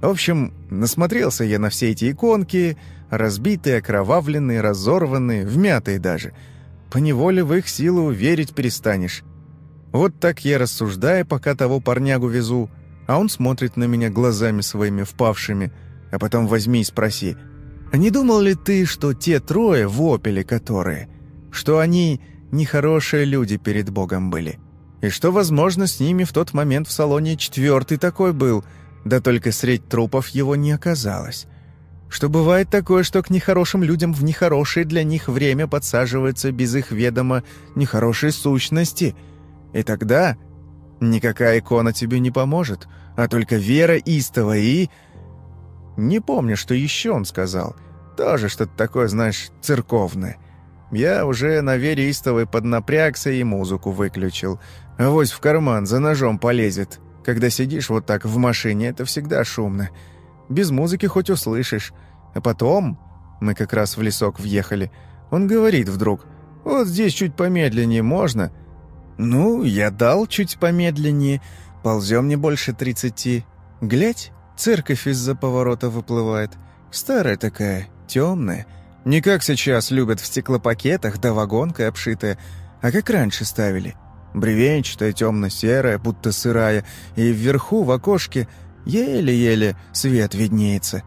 В общем, насмотрелся я на все эти иконки, разбитые, окровавленные, разорванные, вмятые даже. Поневоле в их силу верить перестанешь. Вот так я рассуждаю, пока того парнягу везу, а он смотрит на меня глазами своими впавшими, а потом возьми и спроси, «А не думал ли ты, что те трое в опеле которые, что они нехорошие люди перед Богом были?» И что, возможно, с ними в тот момент в салоне четвертый такой был, да только средь трупов его не оказалось что бывает такое, что к нехорошим людям в нехорошее для них время подсаживаются без их ведома нехорошие сущности. И тогда никакая икона тебе не поможет, а только вера истова и... Не помню, что еще он сказал. Тоже что-то такое, знаешь, церковное. Я уже на вере истовой поднапрягся и музыку выключил. Авось в карман за ножом полезет. Когда сидишь вот так в машине, это всегда шумно. Без музыки хоть услышишь. А потом... Мы как раз в лесок въехали. Он говорит вдруг, «Вот здесь чуть помедленнее можно?» «Ну, я дал чуть помедленнее. Ползем не больше тридцати. Глядь, церковь из-за поворота выплывает. Старая такая, темная. Не как сейчас любят в стеклопакетах, да вагонкой обшитая, а как раньше ставили. Бревенчатая, темно-серая, будто сырая, и вверху в окошке Еле-еле свет виднеется.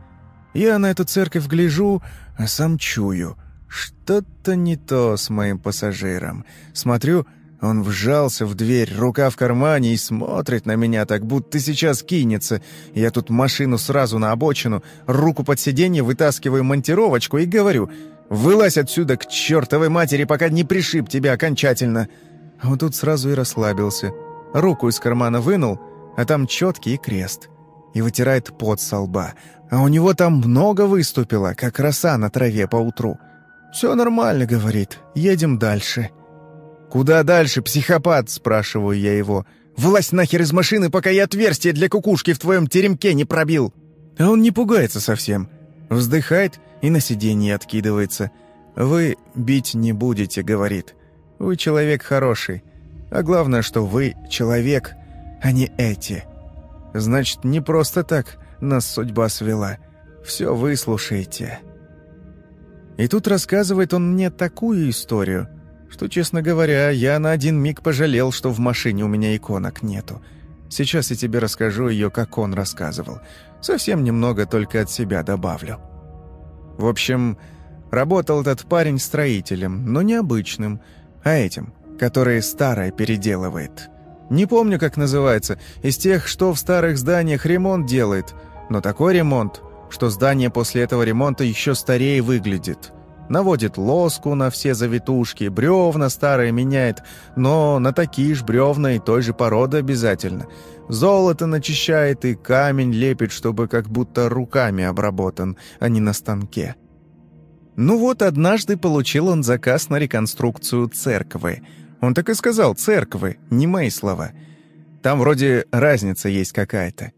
Я на эту церковь гляжу, а сам чую. Что-то не то с моим пассажиром. Смотрю, он вжался в дверь, рука в кармане и смотрит на меня так, будто сейчас кинется. Я тут машину сразу на обочину, руку под сиденье, вытаскиваю монтировочку и говорю «Вылазь отсюда к чертовой матери, пока не пришиб тебя окончательно». А он тут сразу и расслабился. Руку из кармана вынул, а там четкий крест и вытирает пот со лба. А у него там много выступило, как роса на траве поутру. «Все нормально», — говорит, — «едем дальше». «Куда дальше, психопат?» — спрашиваю я его. «Вылазь нахер из машины, пока я отверстие для кукушки в твоем теремке не пробил!» А он не пугается совсем. Вздыхает и на сиденье откидывается. «Вы бить не будете», — говорит. «Вы человек хороший. А главное, что вы человек, а не эти». Значит, не просто так нас судьба свела. Все выслушайте. И тут рассказывает он мне такую историю, что, честно говоря, я на один миг пожалел, что в машине у меня иконок нету. Сейчас я тебе расскажу ее, как он рассказывал. Совсем немного только от себя добавлю. В общем, работал этот парень строителем, но не обычным, а этим, который старое переделывает. Не помню, как называется, из тех, что в старых зданиях ремонт делает. Но такой ремонт, что здание после этого ремонта еще старее выглядит. Наводит лоску на все завитушки, бревна старые меняет, но на такие же бревна и той же породы обязательно. Золото начищает и камень лепит, чтобы как будто руками обработан, а не на станке. Ну вот, однажды получил он заказ на реконструкцию церкви – он так и сказал «церквы», не мои слова. Там вроде разница есть какая-то.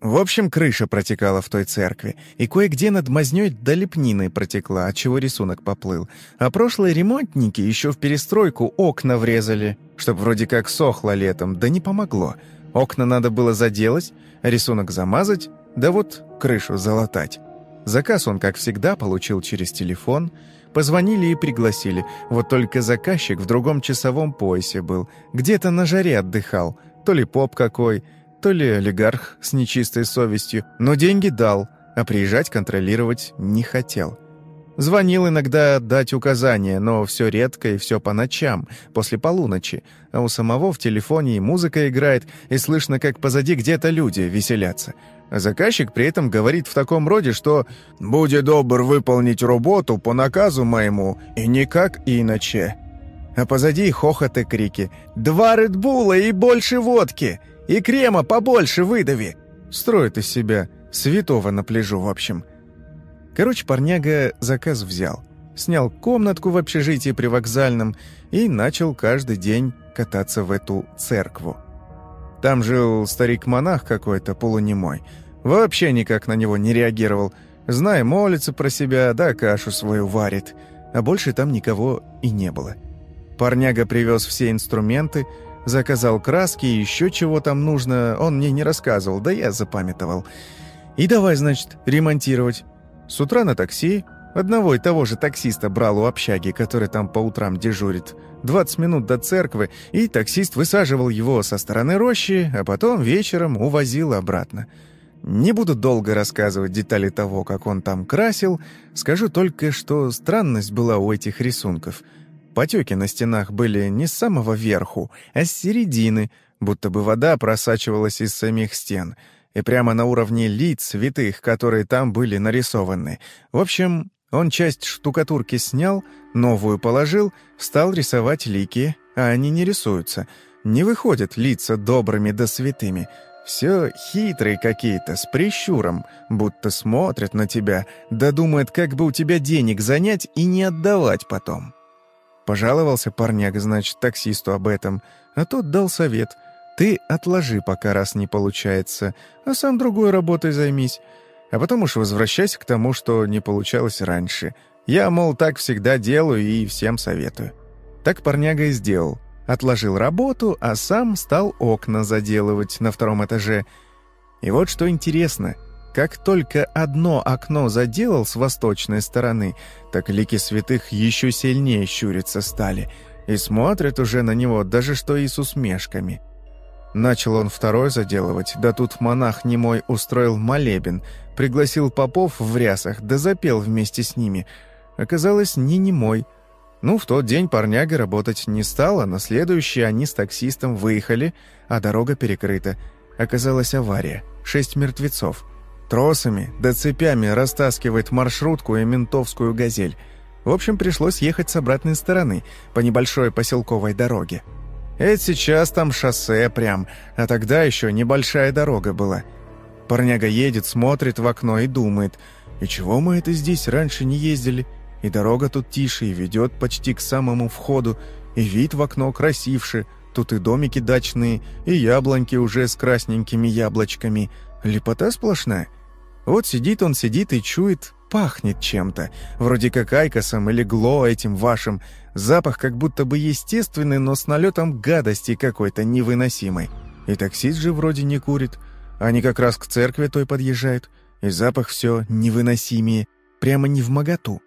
В общем, крыша протекала в той церкви, и кое-где над мазнёй до лепнины протекла, отчего рисунок поплыл. А прошлые ремонтники еще в перестройку окна врезали, чтоб вроде как сохло летом, да не помогло. Окна надо было заделать, рисунок замазать, да вот крышу залатать. Заказ он, как всегда, получил через телефон. Позвонили и пригласили. Вот только заказчик в другом часовом поясе был. Где-то на жаре отдыхал. То ли поп какой, то ли олигарх с нечистой совестью, но деньги дал, а приезжать контролировать не хотел. Звонил иногда дать указания, но все редко и все по ночам, после полуночи, а у самого в телефоне и музыка играет, и слышно, как позади где-то люди веселятся. А заказчик при этом говорит в таком роде, что «Будь добр выполнить работу по наказу моему, и никак иначе». А позади хохот и крики «Два Редбула и больше водки!» И крема побольше выдави!» Строит из себя святого на пляжу, в общем. Короче, парняга заказ взял. Снял комнатку в общежитии при вокзальном и начал каждый день кататься в эту церкву. Там жил старик-монах какой-то, полунемой. Вообще никак на него не реагировал. Зная, молится про себя, да кашу свою варит. А больше там никого и не было. Парняга привез все инструменты, Заказал краски и еще чего там нужно, он мне не рассказывал, да я запамятовал. И давай, значит, ремонтировать. С утра на такси. Одного и того же таксиста брал у общаги, который там по утрам дежурит. 20 минут до церкви, и таксист высаживал его со стороны рощи, а потом вечером увозил обратно. Не буду долго рассказывать детали того, как он там красил, скажу только, что странность была у этих рисунков — Потеки на стенах были не с самого верху, а с середины, будто бы вода просачивалась из самих стен, и прямо на уровне лиц святых, которые там были нарисованы. В общем, он часть штукатурки снял, новую положил, стал рисовать лики, а они не рисуются. Не выходят лица добрыми да святыми. Все хитрые какие-то, с прищуром, будто смотрят на тебя, да думают, как бы у тебя денег занять и не отдавать потом. Пожаловался парняк, значит, таксисту об этом, а тот дал совет. «Ты отложи, пока раз не получается, а сам другой работой займись. А потом уж возвращайся к тому, что не получалось раньше. Я, мол, так всегда делаю и всем советую». Так парняга и сделал. Отложил работу, а сам стал окна заделывать на втором этаже. И вот что интересно — как только одно окно заделал с восточной стороны, так лики святых еще сильнее щуриться стали и смотрят уже на него, даже что и с усмешками. Начал он второй заделывать, да тут монах немой устроил молебен, пригласил попов в рясах, да запел вместе с ними. Оказалось, не немой. Ну, в тот день парняга работать не стала, на следующий они с таксистом выехали, а дорога перекрыта. Оказалась авария. Шесть мертвецов. Тросами да цепями растаскивает маршрутку и ментовскую «Газель». В общем, пришлось ехать с обратной стороны, по небольшой поселковой дороге. Это сейчас там шоссе прям, а тогда еще небольшая дорога была. Парняга едет, смотрит в окно и думает, «И чего мы это здесь раньше не ездили? И дорога тут тише, и ведет почти к самому входу, и вид в окно красивше, тут и домики дачные, и яблоньки уже с красненькими яблочками. Лепота сплошная. Вот сидит он, сидит и чует, пахнет чем-то, вроде как айкосом или гло этим вашим. Запах как будто бы естественный, но с налетом гадости какой-то невыносимой. И таксист же вроде не курит. Они как раз к церкви той подъезжают, и запах все невыносимее, прямо не в моготу.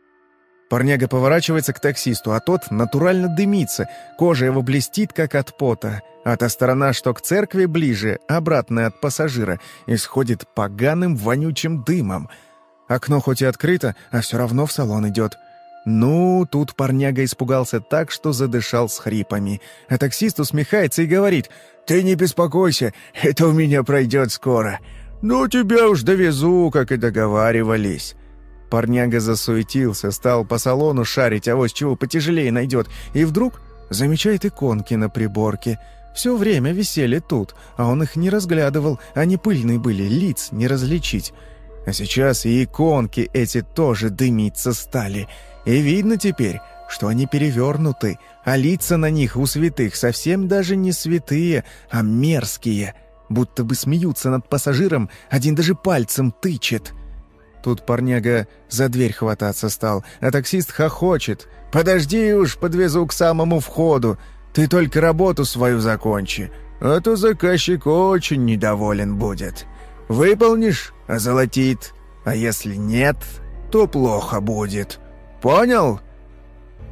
Парняга поворачивается к таксисту, а тот натурально дымится, кожа его блестит, как от пота, а та сторона, что к церкви ближе, обратная от пассажира, исходит поганым вонючим дымом. Окно хоть и открыто, а все равно в салон идет. Ну, тут парняга испугался так, что задышал с хрипами. А таксист усмехается и говорит, «Ты не беспокойся, это у меня пройдет скоро. Ну, тебя уж довезу, как и договаривались». Парняга засуетился, стал по салону шарить, а вот чего потяжелее найдет, и вдруг замечает иконки на приборке. Все время висели тут, а он их не разглядывал, они пыльные были, лиц не различить. А сейчас и иконки эти тоже дымиться стали. И видно теперь, что они перевернуты, а лица на них у святых совсем даже не святые, а мерзкие. будто бы смеются над пассажиром, один даже пальцем тычет. Тут парняга за дверь хвататься стал, а таксист хохочет. «Подожди уж, подвезу к самому входу. Ты только работу свою закончи, а то заказчик очень недоволен будет. Выполнишь — озолотит, а если нет, то плохо будет. Понял?»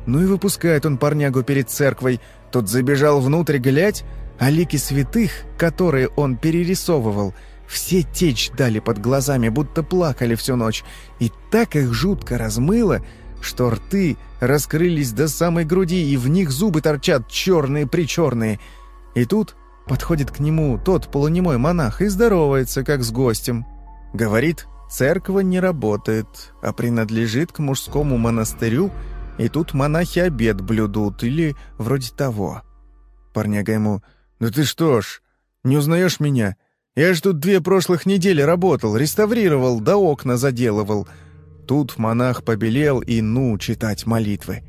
Ну и выпускает он парнягу перед церквой. Тот забежал внутрь глядь, а лики святых, которые он перерисовывал, все течь дали под глазами, будто плакали всю ночь. И так их жутко размыло, что рты раскрылись до самой груди, и в них зубы торчат черные-причерные. И тут подходит к нему тот полунемой монах и здоровается, как с гостем. Говорит, церковь не работает, а принадлежит к мужскому монастырю, и тут монахи обед блюдут, или вроде того. Парняга ему «Да ты что ж, не узнаешь меня? Я ж тут две прошлых недели работал, реставрировал, да окна заделывал». Тут монах побелел и ну читать молитвы.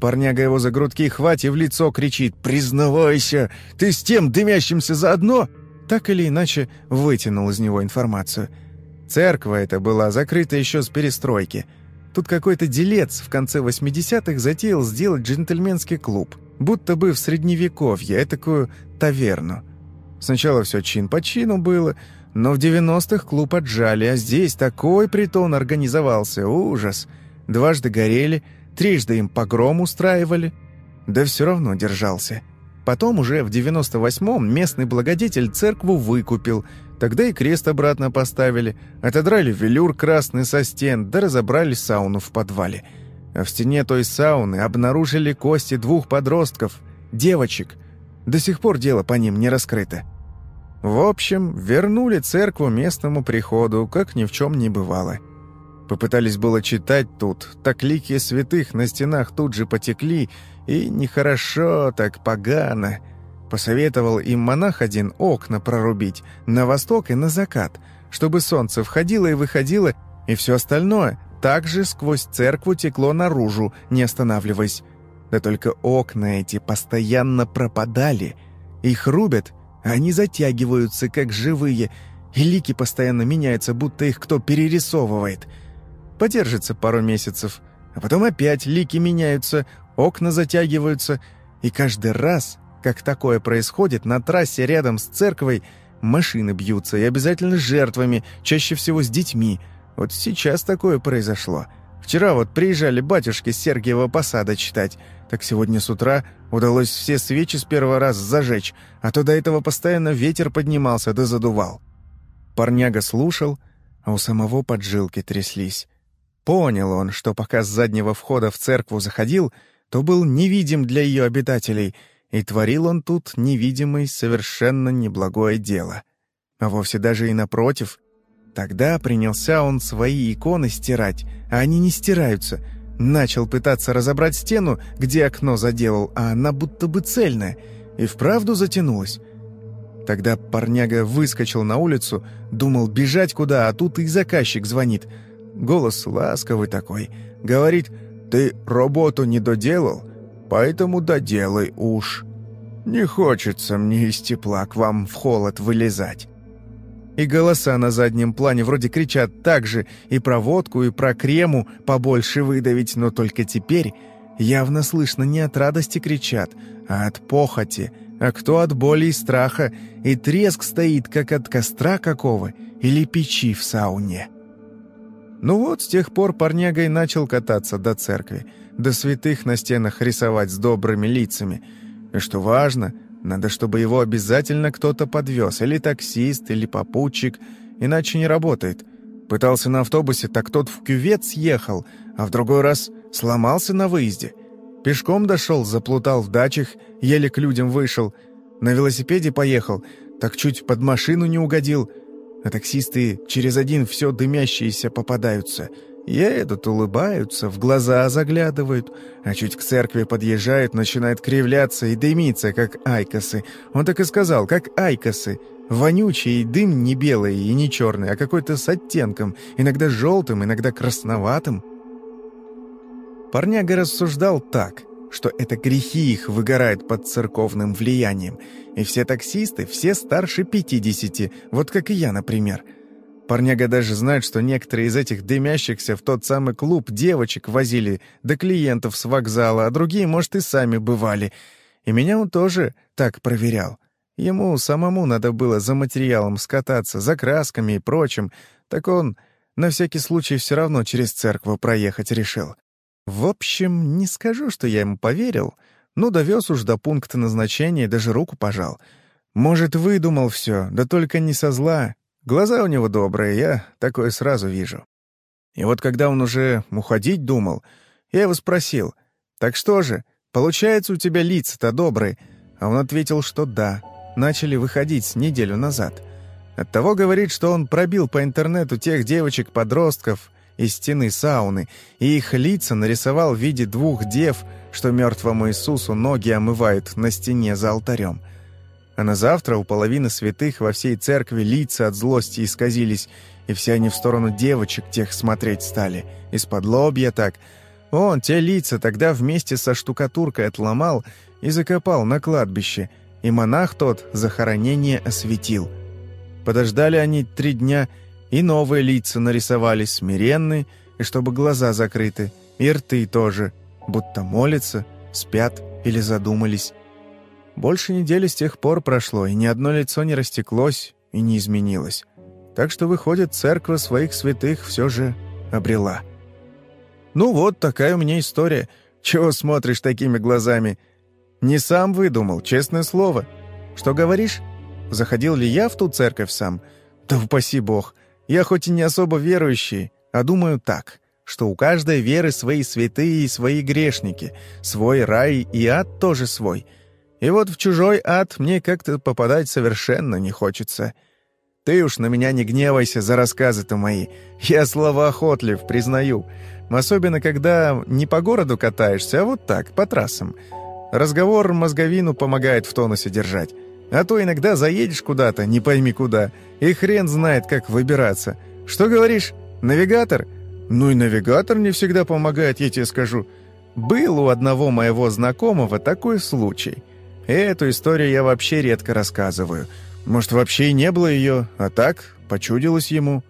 Парняга его за грудки хватит в лицо кричит «Признавайся, ты с тем дымящимся заодно?» Так или иначе вытянул из него информацию. Церковь эта была закрыта еще с перестройки. Тут какой-то делец в конце 80-х затеял сделать джентльменский клуб. Будто бы в средневековье, такую таверну. Сначала все чин по чину было, но в 90-х клуб отжали, а здесь такой притон организовался, ужас. Дважды горели, трижды им погром устраивали. Да все равно держался. Потом уже в 98-м местный благодетель церкву выкупил, тогда и крест обратно поставили, отодрали велюр красный со стен, да разобрали сауну в подвале. А в стене той сауны обнаружили кости двух подростков, девочек, до сих пор дело по ним не раскрыто. В общем, вернули церкву местному приходу, как ни в чем не бывало. Попытались было читать тут, так лики святых на стенах тут же потекли, и нехорошо, так погано. Посоветовал им монах один окна прорубить, на восток и на закат, чтобы солнце входило и выходило, и все остальное также сквозь церкву текло наружу, не останавливаясь. Да только окна эти постоянно пропадали. Их рубят, они затягиваются, как живые, и лики постоянно меняются, будто их кто перерисовывает. Подержится пару месяцев, а потом опять лики меняются, окна затягиваются, и каждый раз, как такое происходит, на трассе рядом с церковью машины бьются, и обязательно с жертвами, чаще всего с детьми. Вот сейчас такое произошло. Вчера вот приезжали батюшки с Сергиева посада читать, так сегодня с утра удалось все свечи с первого раза зажечь, а то до этого постоянно ветер поднимался да задувал. Парняга слушал, а у самого поджилки тряслись. Понял он, что пока с заднего входа в церкву заходил, то был невидим для ее обитателей, и творил он тут невидимый совершенно неблагое дело. А вовсе даже и напротив, Тогда принялся он свои иконы стирать, а они не стираются. Начал пытаться разобрать стену, где окно заделал, а она будто бы цельная, и вправду затянулась. Тогда парняга выскочил на улицу, думал бежать куда, а тут и заказчик звонит. Голос ласковый такой. Говорит, «Ты работу не доделал, поэтому доделай уж. Не хочется мне из тепла к вам в холод вылезать». И голоса на заднем плане вроде кричат так же и про водку, и про крему побольше выдавить, но только теперь явно слышно не от радости кричат, а от похоти, а кто от боли и страха, и треск стоит, как от костра какого или печи в сауне. Ну вот, с тех пор парнягой начал кататься до церкви, до святых на стенах рисовать с добрыми лицами. И что важно — надо, чтобы его обязательно кто-то подвез, или таксист, или попутчик, иначе не работает. Пытался на автобусе, так тот в кювет съехал, а в другой раз сломался на выезде. Пешком дошел, заплутал в дачах, еле к людям вышел. На велосипеде поехал, так чуть под машину не угодил. А таксисты через один все дымящиеся попадаются — Едут, улыбаются, в глаза заглядывают, а чуть к церкви подъезжают, начинают кривляться и дымиться, как айкосы. Он так и сказал, как айкосы. Вонючий дым не белый и не черный, а какой-то с оттенком, иногда желтым, иногда красноватым. Парняга рассуждал так, что это грехи их выгорают под церковным влиянием. И все таксисты, все старше 50, вот как и я, например. Парняга даже знает, что некоторые из этих дымящихся в тот самый клуб девочек возили до клиентов с вокзала, а другие, может, и сами бывали. И меня он тоже так проверял. Ему самому надо было за материалом скататься, за красками и прочим, так он на всякий случай все равно через церковь проехать решил. В общем, не скажу, что я ему поверил, но довез уж до пункта назначения даже руку пожал. Может, выдумал все, да только не со зла. Глаза у него добрые, я такое сразу вижу. И вот когда он уже уходить думал, я его спросил, «Так что же, получается у тебя лица-то добрые?» А он ответил, что да, начали выходить неделю назад. Оттого говорит, что он пробил по интернету тех девочек-подростков, из стены сауны, и их лица нарисовал в виде двух дев, что мертвому Иисусу ноги омывают на стене за алтарем. А на завтра у половины святых во всей церкви лица от злости исказились, и все они в сторону девочек тех смотреть стали, из-под лобья так. Он те лица тогда вместе со штукатуркой отломал и закопал на кладбище, и монах тот захоронение осветил. Подождали они три дня — и новые лица нарисовались смиренные, и чтобы глаза закрыты, и рты тоже, будто молятся, спят или задумались. Больше недели с тех пор прошло, и ни одно лицо не растеклось и не изменилось. Так что, выходит, церковь своих святых все же обрела. Ну вот, такая у меня история. Чего смотришь такими глазами? Не сам выдумал, честное слово. Что говоришь? Заходил ли я в ту церковь сам? Да упаси бог. Я хоть и не особо верующий, а думаю так, что у каждой веры свои святые и свои грешники, свой рай и ад тоже свой. И вот в чужой ад мне как-то попадать совершенно не хочется. Ты уж на меня не гневайся за рассказы-то мои. Я словоохотлив, признаю. Особенно, когда не по городу катаешься, а вот так, по трассам. Разговор мозговину помогает в тонусе держать. А то иногда заедешь куда-то, не пойми куда, и хрен знает, как выбираться. Что говоришь, навигатор? Ну и навигатор не всегда помогает, я тебе скажу. Был у одного моего знакомого такой случай. Эту историю я вообще редко рассказываю. Может, вообще и не было ее, а так, почудилось ему.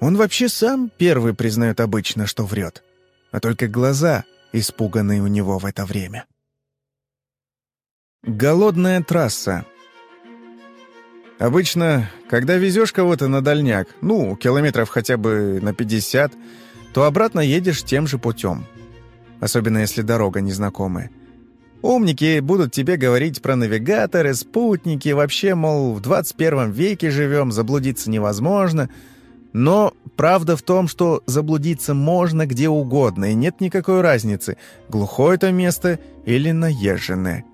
Он вообще сам первый признает обычно, что врет. А только глаза испуганные у него в это время. Голодная трасса. Обычно, когда везешь кого-то на дальняк, ну, километров хотя бы на 50, то обратно едешь тем же путем. Особенно если дорога незнакомая. Умники будут тебе говорить про навигаторы, спутники, вообще, мол, в 21 веке живем, заблудиться невозможно. Но правда в том, что заблудиться можно где угодно, и нет никакой разницы, глухое это место или наезженное.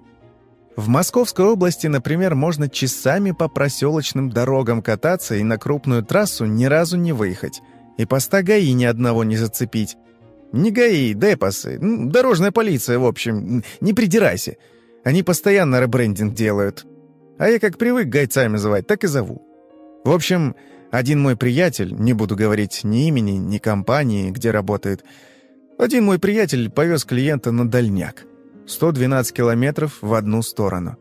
В Московской области, например, можно часами по проселочным дорогам кататься и на крупную трассу ни разу не выехать. И поста ГАИ ни одного не зацепить. Не ГАИ, депосы, дорожная полиция, в общем, не придирайся. Они постоянно ребрендинг делают. А я как привык гайцами звать, так и зову. В общем, один мой приятель, не буду говорить ни имени, ни компании, где работает, один мой приятель повез клиента на дальняк. 112 километров в одну сторону.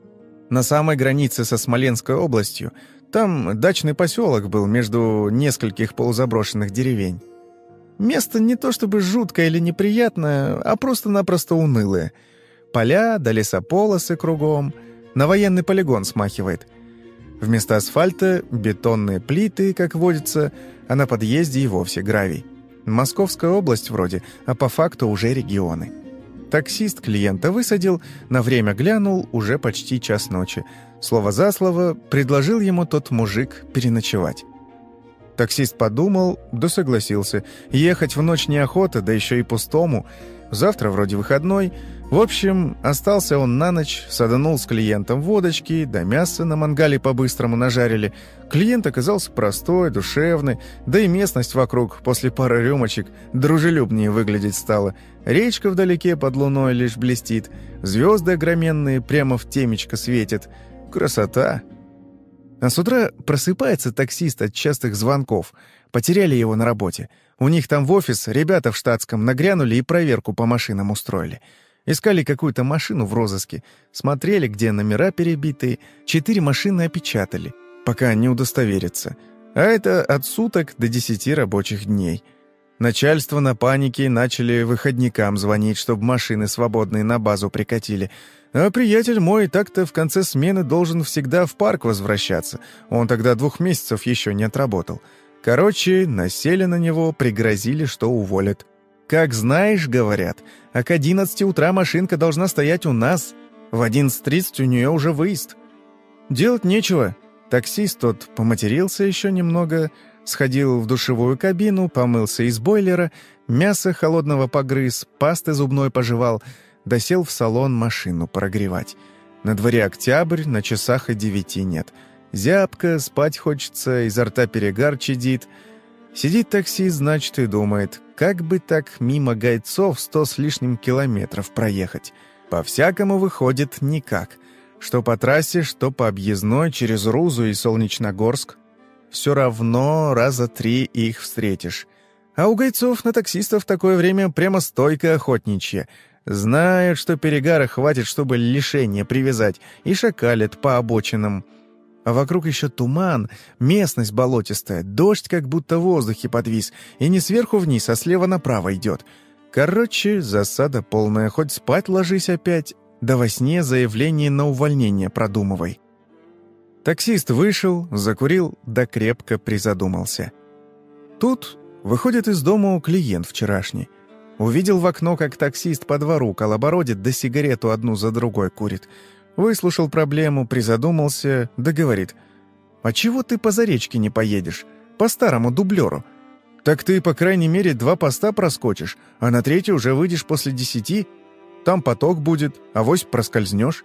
На самой границе со Смоленской областью там дачный поселок был между нескольких полузаброшенных деревень. Место не то чтобы жуткое или неприятное, а просто-напросто унылое. Поля да лесополосы кругом. На военный полигон смахивает. Вместо асфальта — бетонные плиты, как водится, а на подъезде и вовсе гравий. Московская область вроде, а по факту уже регионы. Таксист клиента высадил, на время глянул, уже почти час ночи. Слово за слово предложил ему тот мужик переночевать. Таксист подумал, да согласился. Ехать в ночь неохота, да еще и пустому. Завтра вроде выходной — в общем, остался он на ночь, саданул с клиентом водочки, да мясо на мангале по-быстрому нажарили. Клиент оказался простой, душевный, да и местность вокруг после пары рюмочек дружелюбнее выглядеть стала. Речка вдалеке под луной лишь блестит, звезды огроменные прямо в темечко светят. Красота! А с утра просыпается таксист от частых звонков. Потеряли его на работе. У них там в офис ребята в штатском нагрянули и проверку по машинам устроили. Искали какую-то машину в розыске, смотрели, где номера перебитые, четыре машины опечатали, пока не удостоверятся. А это от суток до десяти рабочих дней. Начальство на панике начали выходникам звонить, чтобы машины свободные на базу прикатили. А приятель мой так-то в конце смены должен всегда в парк возвращаться. Он тогда двух месяцев еще не отработал. Короче, насели на него, пригрозили, что уволят. «Как знаешь, — говорят, — а к 11 утра машинка должна стоять у нас. В 11.30 у нее уже выезд». Делать нечего. Таксист тот поматерился еще немного, сходил в душевую кабину, помылся из бойлера, мясо холодного погрыз, пасты зубной пожевал, досел в салон машину прогревать. На дворе октябрь, на часах и девяти нет. Зябко, спать хочется, изо рта перегар чадит — Сидит таксист, значит, и думает, как бы так мимо гайцов сто с лишним километров проехать. По-всякому выходит никак. Что по трассе, что по объездной через Рузу и Солнечногорск. Все равно раза три их встретишь. А у гайцов на таксистов такое время прямо стойка охотничья. Знают, что перегара хватит, чтобы лишение привязать, и шакалят по обочинам а вокруг еще туман, местность болотистая, дождь как будто в воздухе подвис, и не сверху вниз, а слева направо идет. Короче, засада полная, хоть спать ложись опять, да во сне заявление на увольнение продумывай. Таксист вышел, закурил, да крепко призадумался. Тут выходит из дома клиент вчерашний. Увидел в окно, как таксист по двору колобородит, да сигарету одну за другой курит — Выслушал проблему, призадумался, да говорит. «А чего ты по заречке не поедешь? По старому дублеру. Так ты, по крайней мере, два поста проскочишь, а на третий уже выйдешь после десяти. Там поток будет, а вось проскользнешь».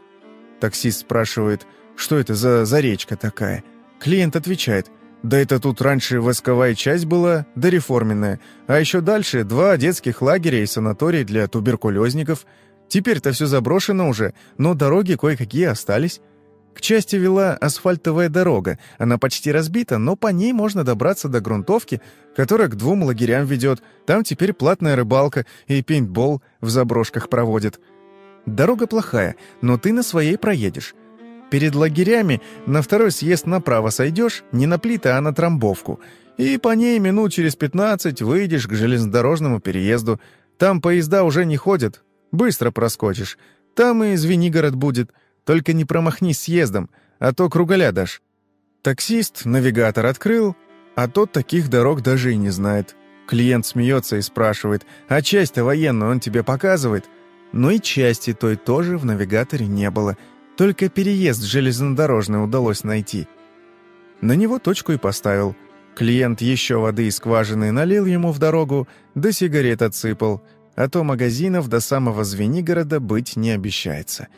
Таксист спрашивает, что это за заречка такая. Клиент отвечает, «Да это тут раньше восковая часть была, да реформенная, а еще дальше два детских лагеря и санаторий для туберкулезников». Теперь-то все заброшено уже, но дороги кое-какие остались. К части вела асфальтовая дорога. Она почти разбита, но по ней можно добраться до грунтовки, которая к двум лагерям ведет. Там теперь платная рыбалка и пейнтбол в заброшках проводят. Дорога плохая, но ты на своей проедешь. Перед лагерями на второй съезд направо сойдешь, не на плиты, а на трамбовку. И по ней минут через пятнадцать выйдешь к железнодорожному переезду. Там поезда уже не ходят, Быстро проскочишь. Там и Звенигород будет. Только не промахнись съездом, а то кругаля дашь». Таксист навигатор открыл, а тот таких дорог даже и не знает. Клиент смеется и спрашивает, а часть-то военную он тебе показывает? Но и части той тоже в навигаторе не было. Только переезд железнодорожный удалось найти. На него точку и поставил. Клиент еще воды из скважины налил ему в дорогу, да сигарет отсыпал — а то магазинов до самого Звенигорода быть не обещается.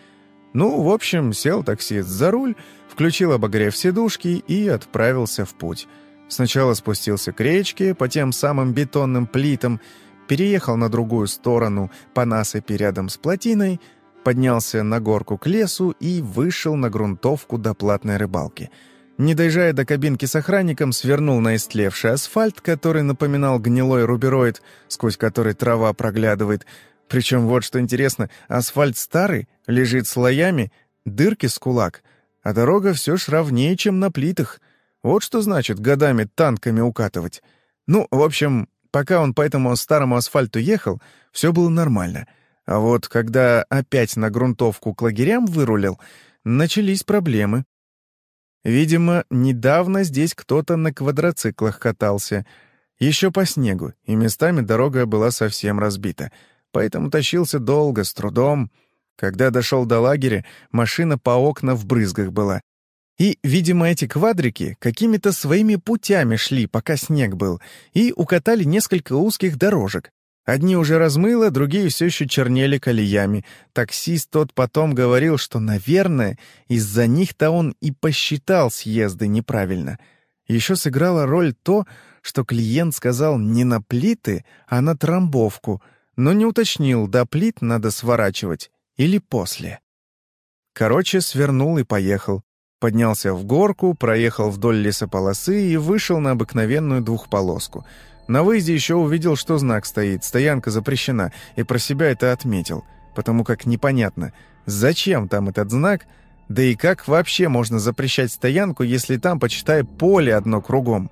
Ну, в общем, сел таксист за руль, включил обогрев сидушки и отправился в путь. Сначала спустился к речке по тем самым бетонным плитам, переехал на другую сторону по насыпи рядом с плотиной, поднялся на горку к лесу и вышел на грунтовку до платной рыбалки — не доезжая до кабинки с охранником, свернул на истлевший асфальт, который напоминал гнилой рубероид, сквозь который трава проглядывает. Причем вот что интересно, асфальт старый, лежит слоями, дырки с кулак, а дорога все ж ровнее, чем на плитах. Вот что значит годами танками укатывать. Ну, в общем, пока он по этому старому асфальту ехал, все было нормально. А вот когда опять на грунтовку к лагерям вырулил, начались проблемы. Видимо, недавно здесь кто-то на квадроциклах катался. Еще по снегу, и местами дорога была совсем разбита. Поэтому тащился долго, с трудом. Когда дошел до лагеря, машина по окна в брызгах была. И, видимо, эти квадрики какими-то своими путями шли, пока снег был, и укатали несколько узких дорожек. Одни уже размыло, другие все еще чернели колеями. Таксист тот потом говорил, что, наверное, из-за них-то он и посчитал съезды неправильно. Еще сыграла роль то, что клиент сказал не на плиты, а на трамбовку, но не уточнил, до плит надо сворачивать или после. Короче, свернул и поехал. Поднялся в горку, проехал вдоль лесополосы и вышел на обыкновенную двухполоску — на выезде еще увидел, что знак стоит, стоянка запрещена, и про себя это отметил. потому как непонятно, зачем там этот знак, да и как вообще можно запрещать стоянку, если там, почитай, поле одно кругом.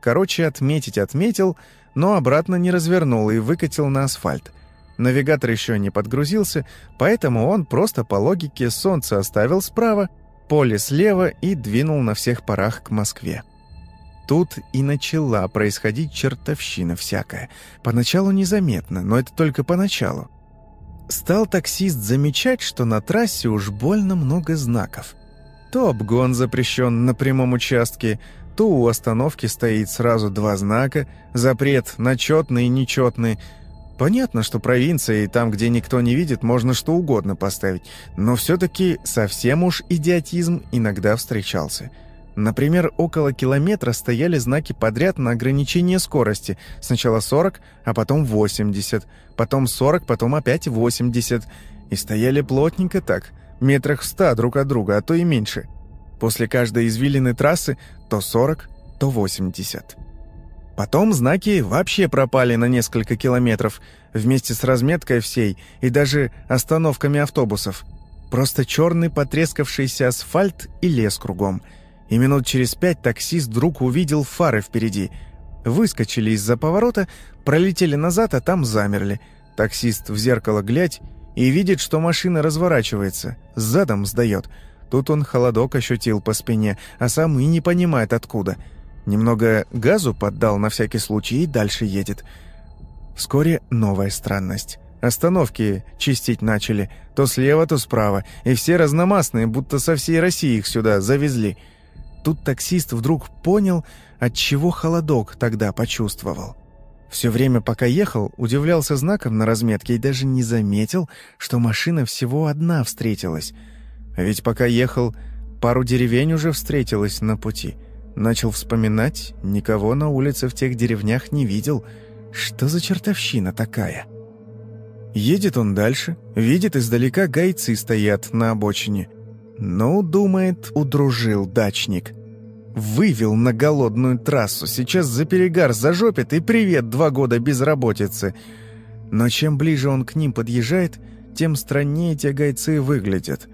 Короче, отметить отметил, но обратно не развернул и выкатил на асфальт. Навигатор еще не подгрузился, поэтому он просто по логике солнце оставил справа, поле слева и двинул на всех парах к Москве. Тут и начала происходить чертовщина всякая. Поначалу незаметно, но это только поначалу. Стал таксист замечать, что на трассе уж больно много знаков. То обгон запрещен на прямом участке, то у остановки стоит сразу два знака, запрет на четный и нечетный. Понятно, что провинция и там, где никто не видит, можно что угодно поставить, но все-таки совсем уж идиотизм иногда встречался – Например, около километра стояли знаки подряд на ограничение скорости. Сначала 40, а потом 80, потом 40, потом опять 80. И стояли плотненько так, метрах в 100 друг от друга, а то и меньше. После каждой извилины трассы то 40, то 80. Потом знаки вообще пропали на несколько километров, вместе с разметкой всей и даже остановками автобусов. Просто черный потрескавшийся асфальт и лес кругом – и минут через пять таксист вдруг увидел фары впереди. Выскочили из-за поворота, пролетели назад, а там замерли. Таксист в зеркало глядь и видит, что машина разворачивается, задом сдает. Тут он холодок ощутил по спине, а сам и не понимает откуда. Немного газу поддал на всякий случай и дальше едет. Вскоре новая странность. Остановки чистить начали, то слева, то справа, и все разномастные, будто со всей России их сюда завезли – Тут таксист вдруг понял, от чего холодок тогда почувствовал. Все время, пока ехал, удивлялся знаком на разметке и даже не заметил, что машина всего одна встретилась. А ведь пока ехал, пару деревень уже встретилась на пути. Начал вспоминать, никого на улице в тех деревнях не видел. Что за чертовщина такая? Едет он дальше, видит издалека гайцы стоят на обочине – ну, думает, удружил дачник. Вывел на голодную трассу, сейчас за перегар зажопит и привет два года безработицы. Но чем ближе он к ним подъезжает, тем страннее те гайцы выглядят.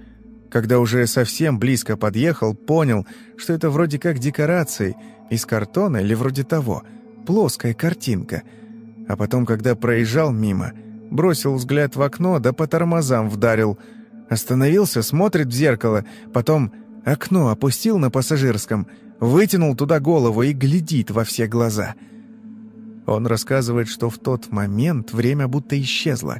Когда уже совсем близко подъехал, понял, что это вроде как декорации, из картона или вроде того, плоская картинка. А потом, когда проезжал мимо, бросил взгляд в окно, да по тормозам вдарил – Остановился, смотрит в зеркало, потом окно опустил на пассажирском, вытянул туда голову и глядит во все глаза. Он рассказывает, что в тот момент время будто исчезло,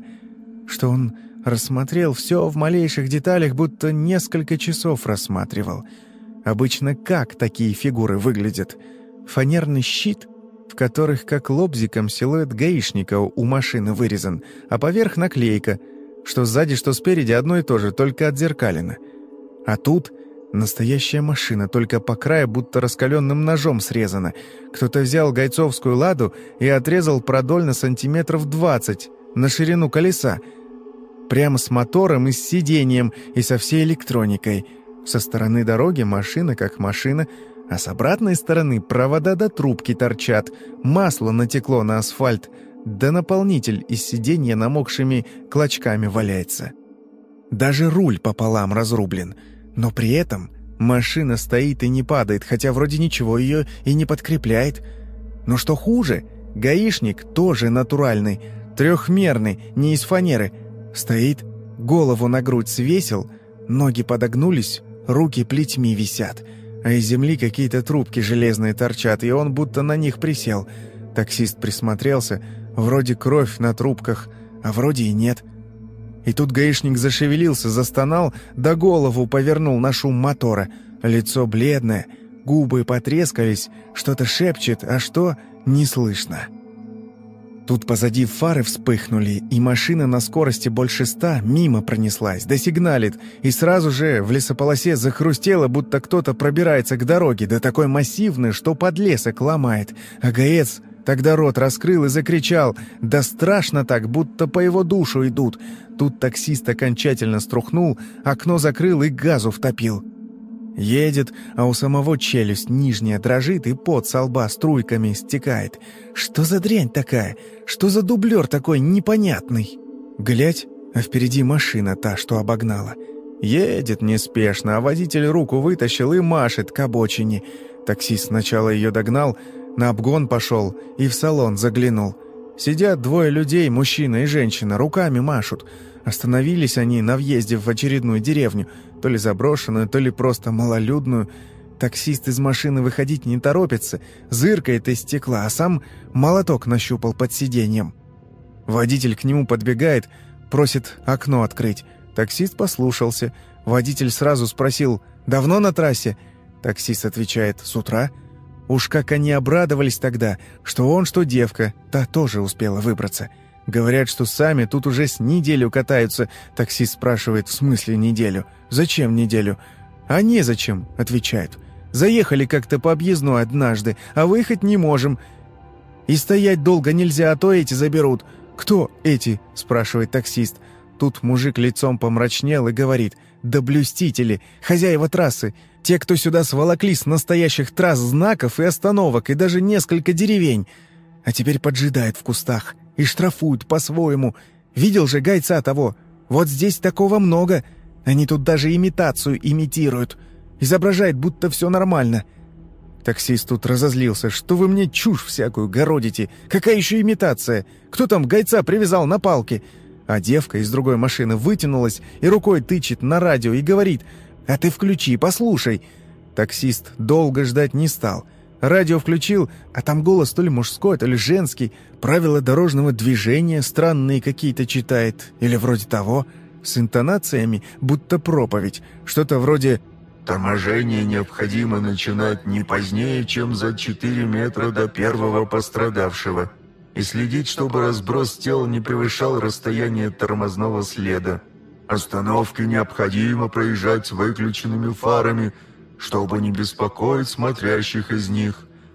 что он рассмотрел все в малейших деталях, будто несколько часов рассматривал. Обычно как такие фигуры выглядят? Фанерный щит, в которых как лобзиком силуэт гаишника у машины вырезан, а поверх наклейка — что сзади, что спереди одно и то же, только отзеркалено. А тут настоящая машина, только по краю будто раскаленным ножом срезана. Кто-то взял гайцовскую ладу и отрезал продольно сантиметров 20 на ширину колеса. Прямо с мотором и с сиденьем, и со всей электроникой. Со стороны дороги машина как машина, а с обратной стороны провода до трубки торчат, масло натекло на асфальт — да наполнитель из сиденья намокшими клочками валяется. Даже руль пополам разрублен, но при этом машина стоит и не падает, хотя вроде ничего ее и не подкрепляет. Но что хуже, гаишник тоже натуральный, трехмерный, не из фанеры. Стоит, голову на грудь свесил, ноги подогнулись, руки плетьми висят, а из земли какие-то трубки железные торчат, и он будто на них присел. Таксист присмотрелся — Вроде кровь на трубках, а вроде и нет. И тут гаишник зашевелился, застонал, да голову повернул на шум мотора. Лицо бледное, губы потрескались, что-то шепчет, а что — не слышно. Тут позади фары вспыхнули, и машина на скорости больше ста мимо пронеслась, да сигналит, и сразу же в лесополосе захрустело, будто кто-то пробирается к дороге, да такой массивный, что подлесок ломает, а гаец Тогда рот раскрыл и закричал. Да страшно так, будто по его душу идут. Тут таксист окончательно струхнул, окно закрыл и газу втопил. Едет, а у самого челюсть нижняя дрожит и пот со лба струйками стекает. Что за дрянь такая? Что за дублер такой непонятный? Глядь, а впереди машина та, что обогнала. Едет неспешно, а водитель руку вытащил и машет к обочине. Таксист сначала ее догнал, на обгон пошел и в салон заглянул. Сидят двое людей, мужчина и женщина, руками машут. Остановились они на въезде в очередную деревню, то ли заброшенную, то ли просто малолюдную. Таксист из машины выходить не торопится, зыркает из стекла, а сам молоток нащупал под сиденьем. Водитель к нему подбегает, просит окно открыть. Таксист послушался. Водитель сразу спросил «Давно на трассе?» Таксист отвечает «С утра». Уж как они обрадовались тогда, что он, что девка, та тоже успела выбраться. Говорят, что сами тут уже с неделю катаются. Таксист спрашивает «В смысле неделю? Зачем неделю?» «А незачем», — отвечают. «Заехали как-то по объездной однажды, а выехать не можем. И стоять долго нельзя, а то эти заберут». «Кто эти?» — спрашивает таксист. Тут мужик лицом помрачнел и говорит, «Да блюстители, хозяева трассы, те, кто сюда сволокли с настоящих трасс знаков и остановок, и даже несколько деревень, а теперь поджидают в кустах и штрафуют по-своему. Видел же гайца того? Вот здесь такого много. Они тут даже имитацию имитируют. Изображает, будто все нормально». Таксист тут разозлился. «Что вы мне чушь всякую городите? Какая еще имитация? Кто там гайца привязал на палке?» А девка из другой машины вытянулась и рукой тычет на радио и говорит «А ты включи, послушай». Таксист долго ждать не стал. Радио включил, а там голос то ли мужской, то ли женский. Правила дорожного движения странные какие-то читает. Или вроде того. С интонациями, будто проповедь. Что-то вроде «Торможение необходимо начинать не позднее, чем за 4 метра до первого пострадавшего» и следить, чтобы разброс тел не превышал расстояние тормозного следа. Остановки необходимо проезжать с выключенными фарами, чтобы не беспокоить смотрящих из них.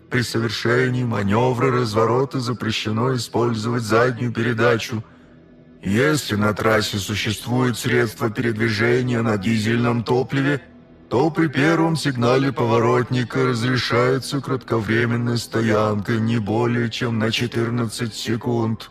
При совершении маневра разворота запрещено использовать заднюю передачу. Если на трассе существует средство передвижения на дизельном топливе – то при первом сигнале поворотника разрешается кратковременная стоянка не более чем на 14 секунд.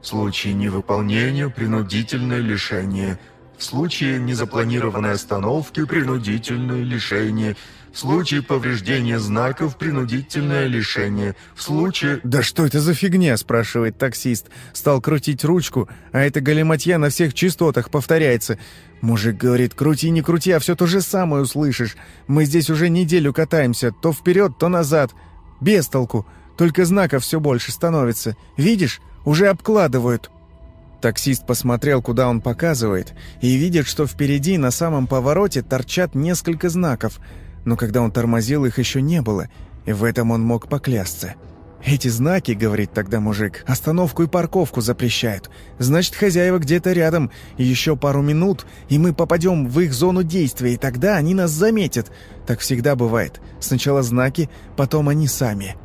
В случае невыполнения принудительное лишение. В случае незапланированной остановки принудительное лишение – в случае повреждения знаков принудительное лишение. В случае... «Да что это за фигня?» – спрашивает таксист. Стал крутить ручку, а эта галиматья на всех частотах повторяется. Мужик говорит, крути, не крути, а все то же самое услышишь. Мы здесь уже неделю катаемся, то вперед, то назад. Без толку. Только знаков все больше становится. Видишь, уже обкладывают. Таксист посмотрел, куда он показывает, и видит, что впереди на самом повороте торчат несколько знаков – но когда он тормозил, их еще не было, и в этом он мог поклясться. «Эти знаки, — говорит тогда мужик, — остановку и парковку запрещают. Значит, хозяева где-то рядом, еще пару минут, и мы попадем в их зону действия, и тогда они нас заметят. Так всегда бывает. Сначала знаки, потом они сами».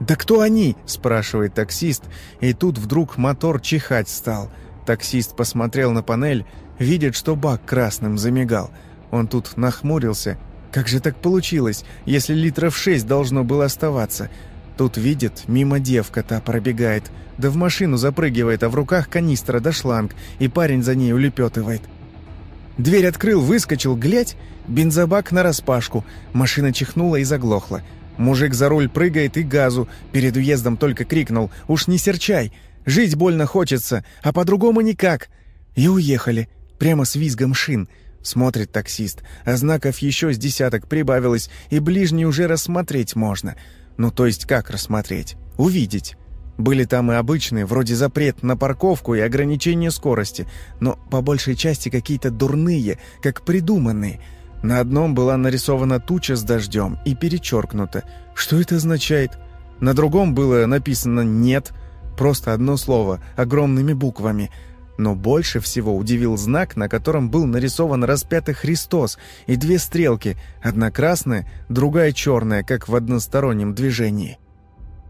«Да кто они?» — спрашивает таксист, и тут вдруг мотор чихать стал. Таксист посмотрел на панель, видит, что бак красным замигал. Он тут нахмурился — как же так получилось, если литров шесть должно было оставаться? Тут видит, мимо девка та пробегает, да в машину запрыгивает, а в руках канистра да шланг, и парень за ней улепетывает. Дверь открыл, выскочил, глядь, бензобак нараспашку, машина чихнула и заглохла. Мужик за руль прыгает и газу, перед уездом только крикнул «Уж не серчай! Жить больно хочется, а по-другому никак!» И уехали, прямо с визгом шин — Смотрит таксист, а знаков еще с десяток прибавилось, и ближний уже рассмотреть можно. Ну, то есть как рассмотреть? Увидеть. Были там и обычные, вроде запрет на парковку и ограничение скорости, но по большей части какие-то дурные, как придуманные. На одном была нарисована туча с дождем и перечеркнута. Что это означает? На другом было написано «нет», просто одно слово, огромными буквами – но больше всего удивил знак, на котором был нарисован распятый Христос и две стрелки, одна красная, другая черная, как в одностороннем движении.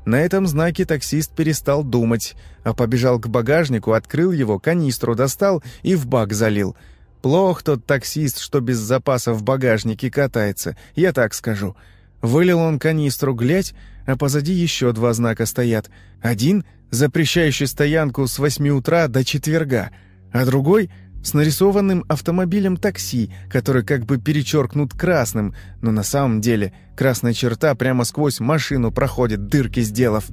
На этом знаке таксист перестал думать, а побежал к багажнику, открыл его, канистру достал и в бак залил. Плох тот таксист, что без запаса в багажнике катается, я так скажу. Вылил он канистру, глядь, а позади еще два знака стоят. Один — запрещающий стоянку с 8 утра до четверга, а другой с нарисованным автомобилем такси, который как бы перечеркнут красным, но на самом деле красная черта прямо сквозь машину проходит, дырки сделав.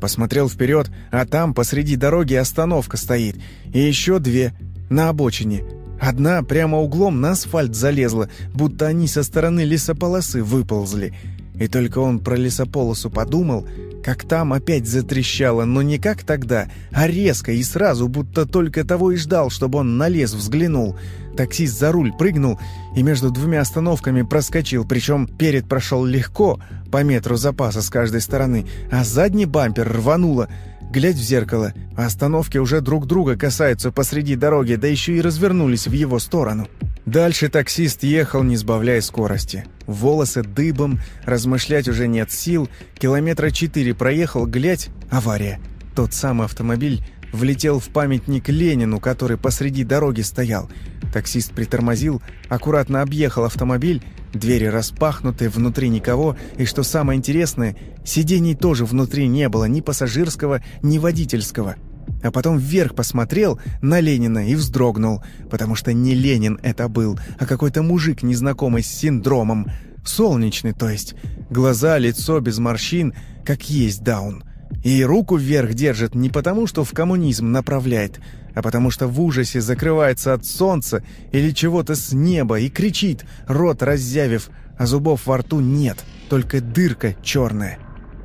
Посмотрел вперед, а там посреди дороги остановка стоит, и еще две на обочине. Одна прямо углом на асфальт залезла, будто они со стороны лесополосы выползли. И только он про лесополосу подумал, как там опять затрещало, но не как тогда, а резко и сразу, будто только того и ждал, чтобы он на лес взглянул. Таксист за руль прыгнул и между двумя остановками проскочил, причем перед прошел легко, по метру запаса с каждой стороны, а задний бампер рвануло. Глядь в зеркало, остановки уже друг друга касаются посреди дороги, да еще и развернулись в его сторону. Дальше таксист ехал, не сбавляя скорости. Волосы дыбом, размышлять уже нет сил. Километра четыре проехал, глядь, авария. Тот самый автомобиль влетел в памятник Ленину, который посреди дороги стоял. Таксист притормозил, аккуратно объехал автомобиль, двери распахнуты, внутри никого, и что самое интересное, сидений тоже внутри не было ни пассажирского, ни водительского а потом вверх посмотрел на Ленина и вздрогнул, потому что не Ленин это был, а какой-то мужик незнакомый с синдромом. Солнечный, то есть. Глаза, лицо без морщин, как есть даун. И руку вверх держит не потому, что в коммунизм направляет, а потому что в ужасе закрывается от солнца или чего-то с неба и кричит, рот раззявив, а зубов во рту нет, только дырка черная.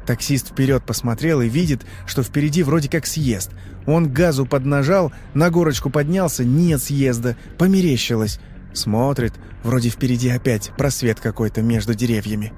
Таксист вперед посмотрел и видит, что впереди вроде как съезд. Он газу поднажал, на горочку поднялся, нет съезда, померещилось. Смотрит, вроде впереди опять просвет какой-то между деревьями.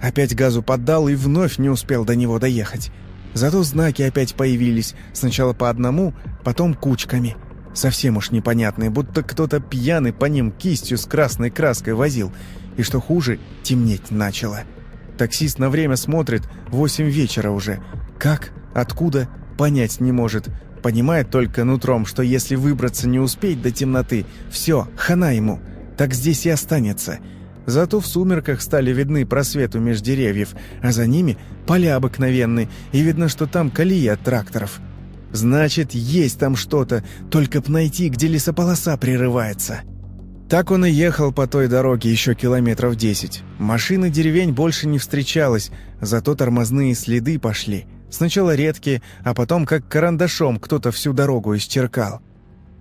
Опять газу поддал и вновь не успел до него доехать. Зато знаки опять появились, сначала по одному, потом кучками. Совсем уж непонятные, будто кто-то пьяный по ним кистью с красной краской возил. И что хуже, темнеть начало. — Таксист на время смотрит, восемь вечера уже. Как? Откуда? Понять не может. Понимает только нутром, что если выбраться не успеть до темноты, все, хана ему. Так здесь и останется. Зато в сумерках стали видны просветы меж деревьев, а за ними поля обыкновенные, и видно, что там колея от тракторов. Значит, есть там что-то, только б найти, где лесополоса прерывается. Так он и ехал по той дороге еще километров десять. Машины деревень больше не встречалось, зато тормозные следы пошли. Сначала редкие, а потом как карандашом кто-то всю дорогу исчеркал.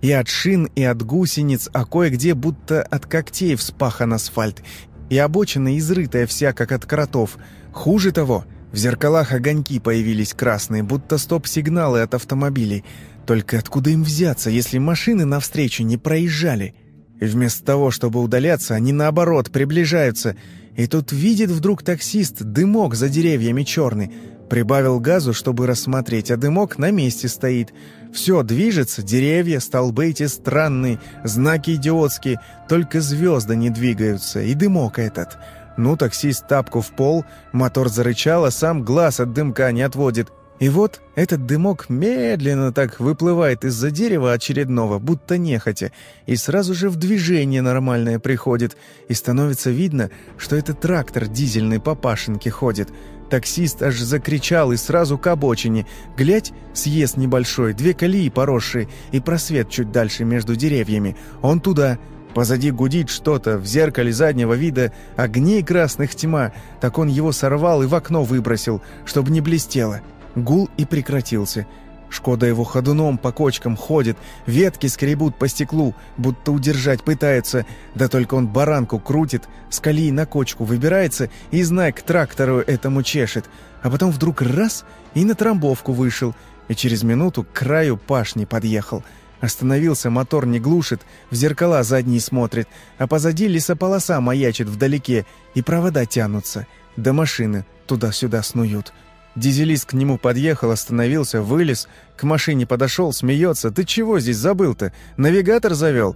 И от шин, и от гусениц, а кое-где будто от когтей вспахан асфальт. И обочина изрытая вся, как от кротов. Хуже того, в зеркалах огоньки появились красные, будто стоп-сигналы от автомобилей. Только откуда им взяться, если машины навстречу не проезжали?» И вместо того, чтобы удаляться, они наоборот приближаются. И тут видит вдруг таксист дымок за деревьями черный. Прибавил газу, чтобы рассмотреть, а дымок на месте стоит. Все движется, деревья, столбы эти странные, знаки идиотские, только звезды не двигаются, и дымок этот. Ну, таксист тапку в пол, мотор зарычал, а сам глаз от дымка не отводит. И вот этот дымок медленно так выплывает из-за дерева очередного, будто нехотя, и сразу же в движение нормальное приходит, и становится видно, что это трактор дизельный по пашенке ходит. Таксист аж закричал и сразу к обочине. Глядь, съезд небольшой, две колеи поросшие и просвет чуть дальше между деревьями. Он туда. Позади гудит что-то, в зеркале заднего вида огней красных тьма, так он его сорвал и в окно выбросил, чтобы не блестело. Гул и прекратился. Шкода его ходуном по кочкам ходит, ветки скребут по стеклу, будто удержать пытается, да только он баранку крутит, с колеи на кочку выбирается и знак к трактору этому чешет, а потом вдруг раз и на трамбовку вышел, и через минуту к краю пашни подъехал. Остановился, мотор не глушит, в зеркала задние смотрит, а позади лесополоса маячит вдалеке, и провода тянутся, до машины туда-сюда снуют. Дизелист к нему подъехал, остановился, вылез, к машине подошел, смеется. «Ты чего здесь забыл-то? Навигатор завел?»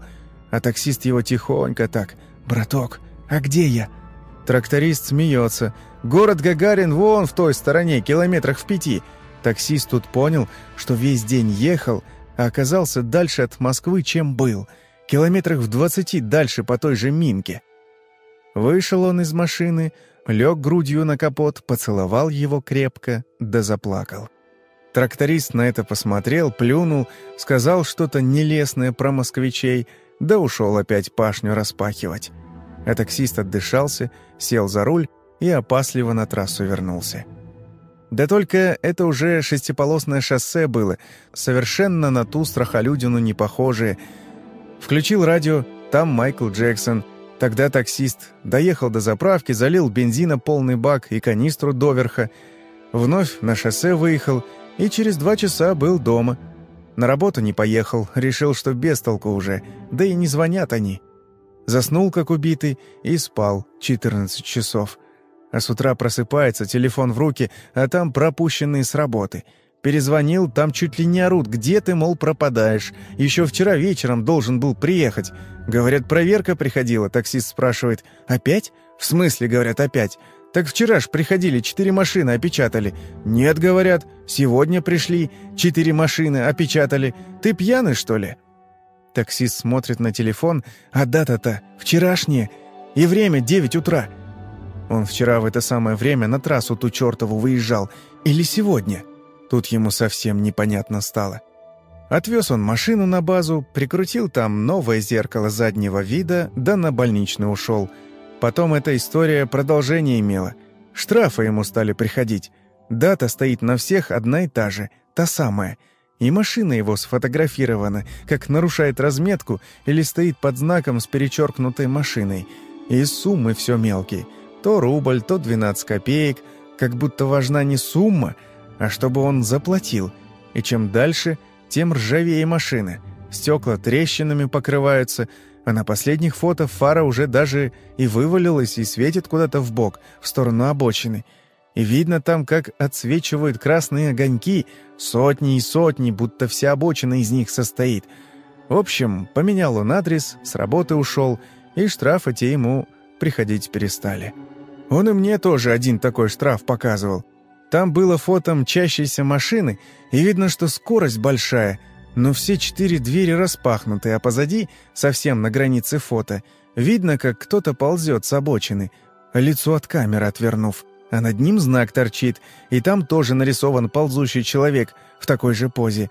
А таксист его тихонько так. «Браток, а где я?» Тракторист смеется. «Город Гагарин вон в той стороне, километрах в пяти». Таксист тут понял, что весь день ехал, а оказался дальше от Москвы, чем был. Километрах в двадцати дальше по той же Минке. Вышел он из машины, лег грудью на капот, поцеловал его крепко, да заплакал. Тракторист на это посмотрел, плюнул, сказал что-то нелестное про москвичей, да ушел опять пашню распахивать. А таксист отдышался, сел за руль и опасливо на трассу вернулся. Да только это уже шестиполосное шоссе было, совершенно на ту страхолюдину не похожее. Включил радио, там Майкл Джексон. Тогда таксист доехал до заправки, залил бензина полный бак и канистру доверха, вновь на шоссе выехал и через два часа был дома. На работу не поехал, решил, что без толку уже, да и не звонят они. Заснул, как убитый, и спал 14 часов. А с утра просыпается, телефон в руки, а там пропущенные с работы. Перезвонил, там чуть ли не орут. «Где ты, мол, пропадаешь? Еще вчера вечером должен был приехать». Говорят, проверка приходила. Таксист спрашивает. «Опять?» «В смысле, говорят, опять?» «Так вчера ж приходили, четыре машины опечатали». «Нет, говорят, сегодня пришли, четыре машины опечатали. Ты пьяный, что ли?» Таксист смотрит на телефон, а дата-то вчерашняя, и время девять утра. Он вчера в это самое время на трассу ту чертову выезжал. Или сегодня? Тут ему совсем непонятно стало. Отвез он машину на базу, прикрутил там новое зеркало заднего вида, да на больничный ушел. Потом эта история продолжение имела. Штрафы ему стали приходить. Дата стоит на всех одна и та же, та самая. И машина его сфотографирована, как нарушает разметку или стоит под знаком с перечеркнутой машиной. И суммы все мелкие – то рубль, то 12 копеек, как будто важна не сумма, а чтобы он заплатил. И чем дальше, тем ржавее машины. Стекла трещинами покрываются, а на последних фото фара уже даже и вывалилась и светит куда-то в бок, в сторону обочины. И видно там, как отсвечивают красные огоньки, сотни и сотни, будто вся обочина из них состоит. В общем, поменял он адрес, с работы ушел, и штрафы те ему приходить перестали. Он и мне тоже один такой штраф показывал. Там было фото мчащейся машины, и видно, что скорость большая, но все четыре двери распахнуты, а позади, совсем на границе фото, видно, как кто-то ползет с обочины, лицо от камеры отвернув, а над ним знак торчит, и там тоже нарисован ползущий человек в такой же позе.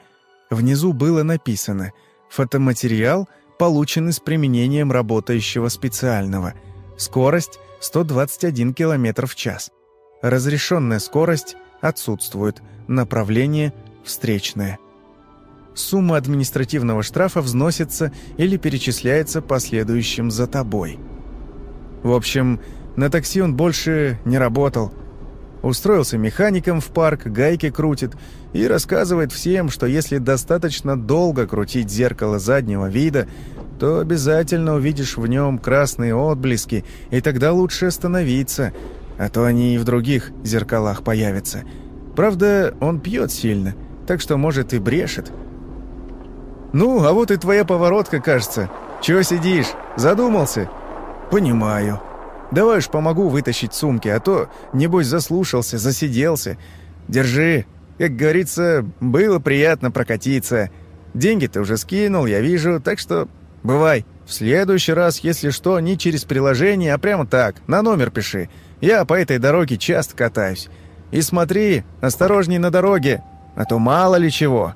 Внизу было написано «Фотоматериал, полученный с применением работающего специального. Скорость 121 км в час. Разрешенная скорость отсутствует, направление встречное. Сумма административного штрафа взносится или перечисляется последующим за тобой. В общем, на такси он больше не работал. Устроился механиком в парк, гайки крутит и рассказывает всем, что если достаточно долго крутить зеркало заднего вида, то обязательно увидишь в нем красные отблески, и тогда лучше остановиться, а то они и в других зеркалах появятся. Правда, он пьет сильно, так что, может, и брешет. «Ну, а вот и твоя поворотка, кажется. Чего сидишь? Задумался?» «Понимаю. Давай уж помогу вытащить сумки, а то, небось, заслушался, засиделся. Держи. Как говорится, было приятно прокатиться. Деньги ты уже скинул, я вижу, так что Бывай. В следующий раз, если что, не через приложение, а прямо так, на номер пиши. Я по этой дороге часто катаюсь. И смотри, осторожней на дороге, а то мало ли чего».